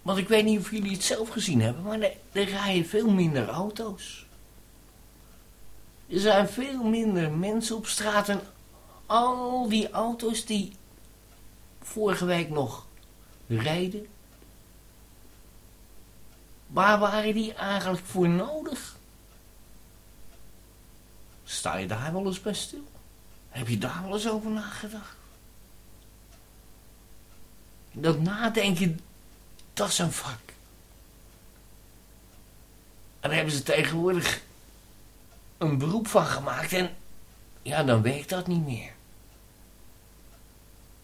Want ik weet niet of jullie het zelf gezien hebben, maar er, er rijden veel minder auto's. Er zijn veel minder mensen op straat en al die auto's die vorige week nog reden, waar waren die eigenlijk voor nodig? Sta je daar wel eens bij stil? Heb je daar wel eens over nagedacht? Dat nadenken, dat is een vak. En hebben ze tegenwoordig een beroep van gemaakt en ja, dan werkt dat niet meer.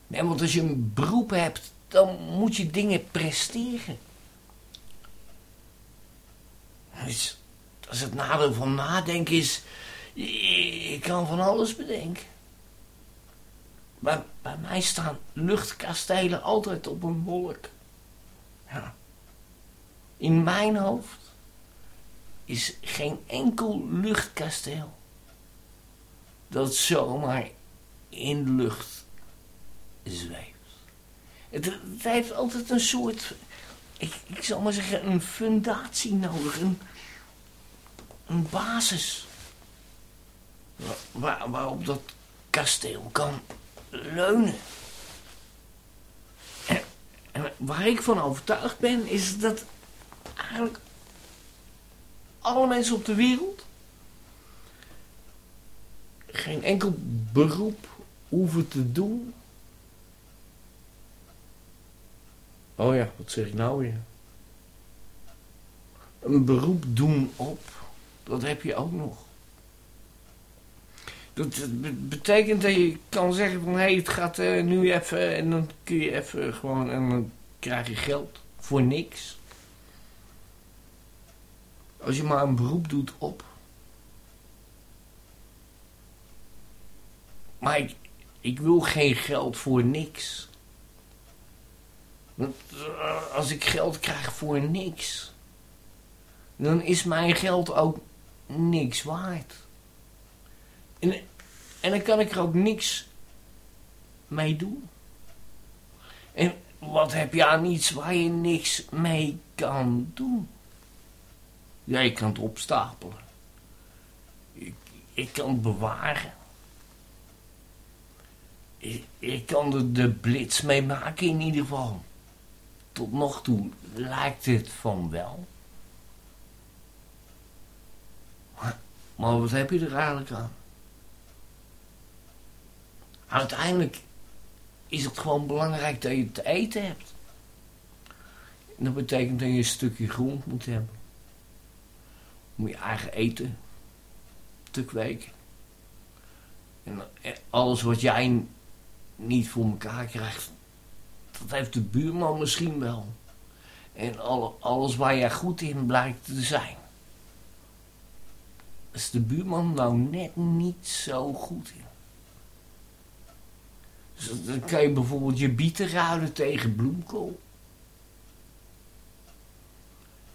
Nee, want als je een beroep hebt, dan moet je dingen presteren. Dus, dat het nadeel van nadenken is, je kan van alles bedenken. Maar bij mij staan luchtkastelen altijd op een wolk. Ja. In mijn hoofd is geen enkel luchtkasteel dat zomaar in de lucht zweeft. Het, heeft altijd een soort, ik, ik zal maar zeggen, een fundatie nodig, een, een basis. Wa- Waar, waarop dat kasteel kan leunen. En, en waar ik van overtuigd ben, is dat eigenlijk alle mensen op de wereld geen enkel beroep hoeven te doen. Oh ja, wat zeg ik nou weer? Een beroep doen op, dat heb je ook nog. Dat dat be- betekent dat je kan zeggen van hé, hey, het gaat eh, nu even en dan kun je even gewoon en dan krijg je geld voor niks. Als je maar een beroep doet op. Maar ik wil geen geld voor niks. Eh, als ik geld krijg voor niks, dan is mijn geld ook niks waard. En, en dan kan ik er ook niks mee doen. En wat heb je aan iets waar je niks mee kan doen? Ja, je kan het opstapelen. Ik, ik kan het bewaren. ik, ik kan er de blitz mee maken in ieder geval. Tot nog toe lijkt het van wel. Maar- wat heb je er eigenlijk aan? Uiteindelijk is het gewoon belangrijk dat je te eten hebt. Dat betekent dat je een stukje grond moet hebben. Om je eigen eten te kweken. En eh, alles wat jij niet voor elkaar krijgt, dat heeft de buurman misschien wel. En alle, alles waar jij goed in blijkt te zijn. Is de buurman nou net niet zo goed in. Dus dan kan je bijvoorbeeld je bieten ruilen tegen bloemkool.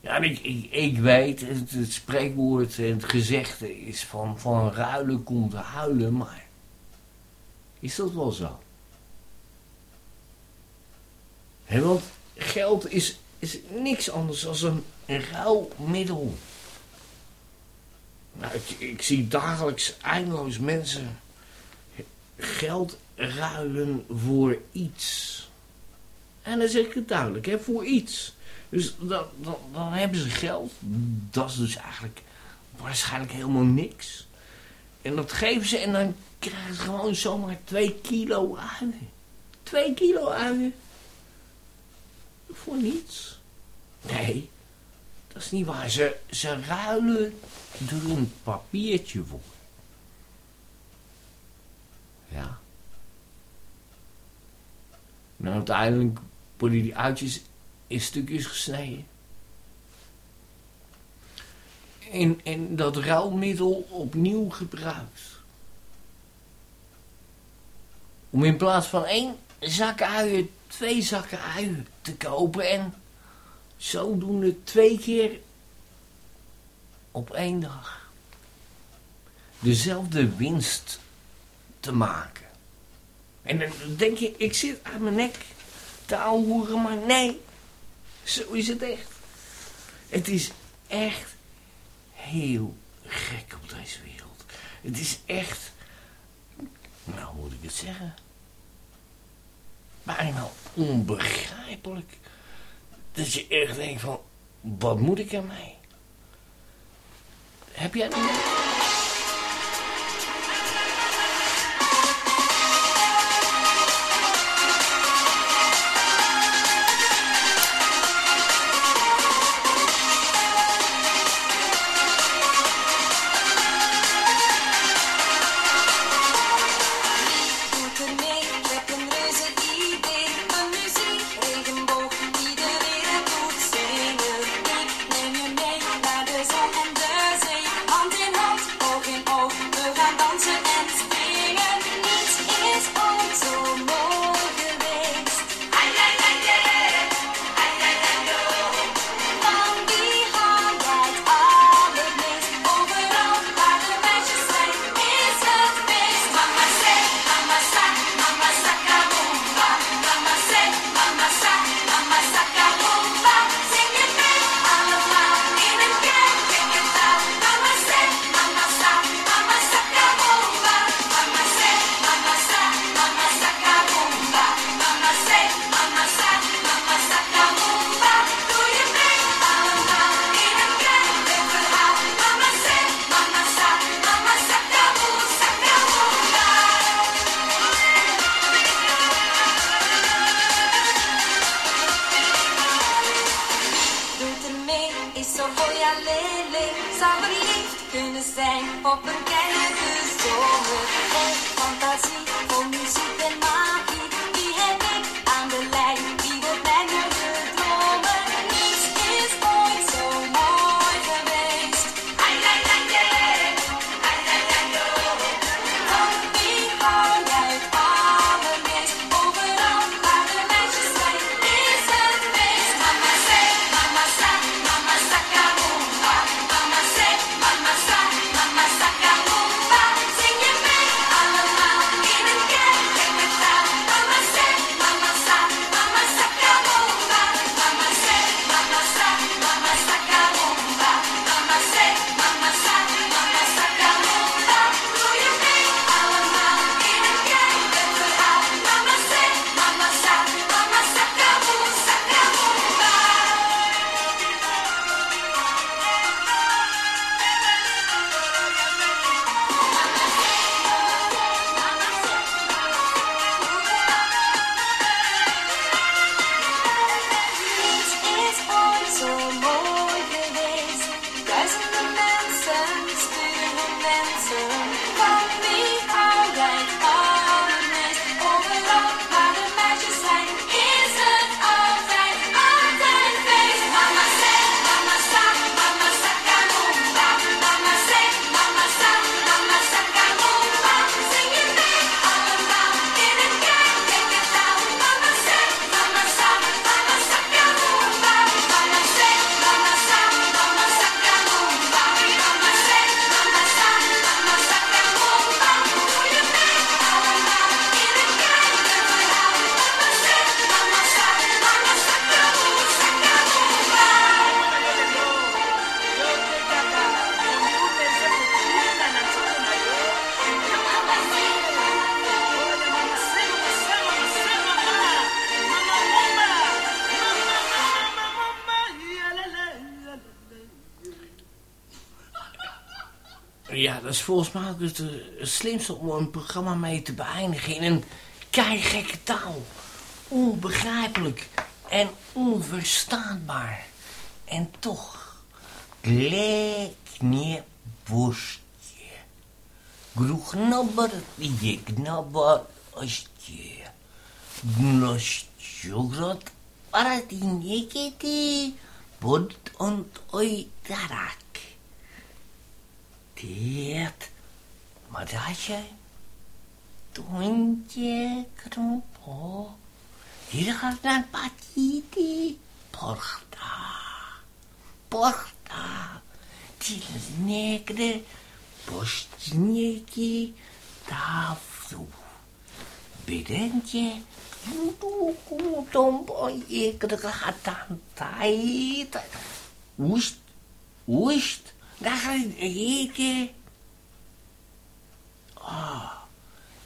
Ja, ik, ik weet, het, het spreekwoord en het gezegde is van, van ruilen komt huilen, maar is dat wel zo? Hé, want geld is, is niks anders dan een, ruilmiddel. Nou, ik, ik zie dagelijks eindeloos mensen geld ruilen voor iets. En dan zeg ik het duidelijk, hè, voor iets. Dus dan, dan, dan hebben ze geld. Dat is dus eigenlijk waarschijnlijk helemaal niks. En dat geven ze en dan krijgen ze gewoon zomaar twee kilo uien. Twee kilo uien. Voor niets. Nee, dat is niet waar. Ze, ze ruilen er een papiertje voor. Ja. Nou, uiteindelijk worden die uitjes in stukjes gesneden. En, en dat ruilmiddel opnieuw gebruikt. Om in plaats van één zak uien, twee zakken uien te kopen. En zodoende twee keer op één dag dezelfde winst te maken. En dan denk je, ik zit aan mijn nek te ouwehoeren, maar nee, zo is het echt. Het is echt heel gek op deze wereld. Het is echt, nou moet ik het zeggen, bijna onbegrijpelijk. Dat je echt denkt van, wat moet ik ermee? Heb jij dat? Is volgens mij ook het, eh, het slimste om een programma mee te beëindigen in een keigekke taal. Onbegrijpelijk en onverstaanbaar. En toch, leknie worstje. Gruchnobber je knobber ostje. Gnościugrot paradinieketi bod ont Pět. Madáče, tuntě, krumpo, jirhardan patiti, porchta, porchta, ti někde poštněti dávzu. Bidentě, kuduku, tombo, jirhardan tajit, ušt, ušt, Ikregatan, tait. Oest, oest, daar gaat eke. Ah,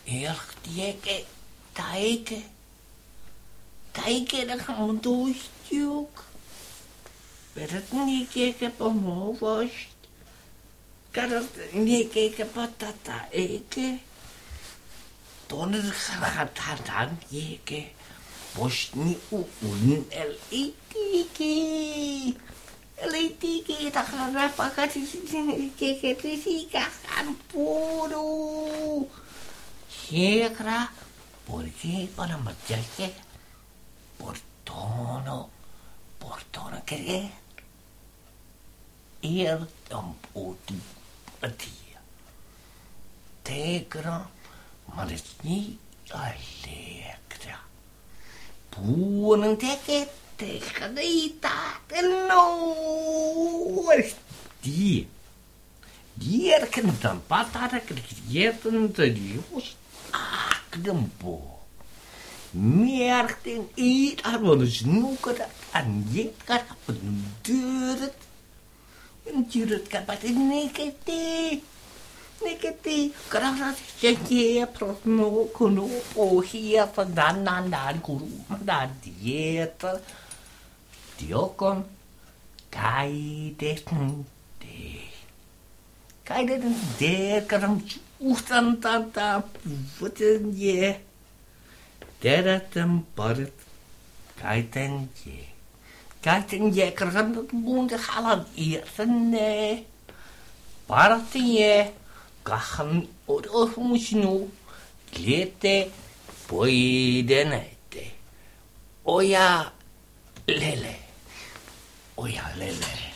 erg dieke, taike. Taike, daar gaan we doorstuuk. Bet het niet kijken op mijn hoofd. Kan het niet kijken op eke. Toen het gaat kijken. Post niet el. El itiki, dat gaat naar pakken. Kijken, het is hier gaan puro. Zeker, porque para machaque. Por tono. Por tono que eer dan oti atia. Tegra, maar het is niet lekker. Boeren teke tegen de taten noos. Die. Die er kan dan patata krikjeten te dios. Akdempo. Merkten eet aan wat snoeker aan je kan beduren. Jurut kapat nikiti. Nikiti. Karena jadi protno kuno ohia vandaan naar daar guru dieet. Diokon. Kai deten de. Kai deten de karam oestan tanta je. Deratem barit. Kai ten je. Kijk, en jij kan dat moeder gaan eten, nee. Parten je, je nu, lete, poi de nete. Oja, lele. Oja, lele.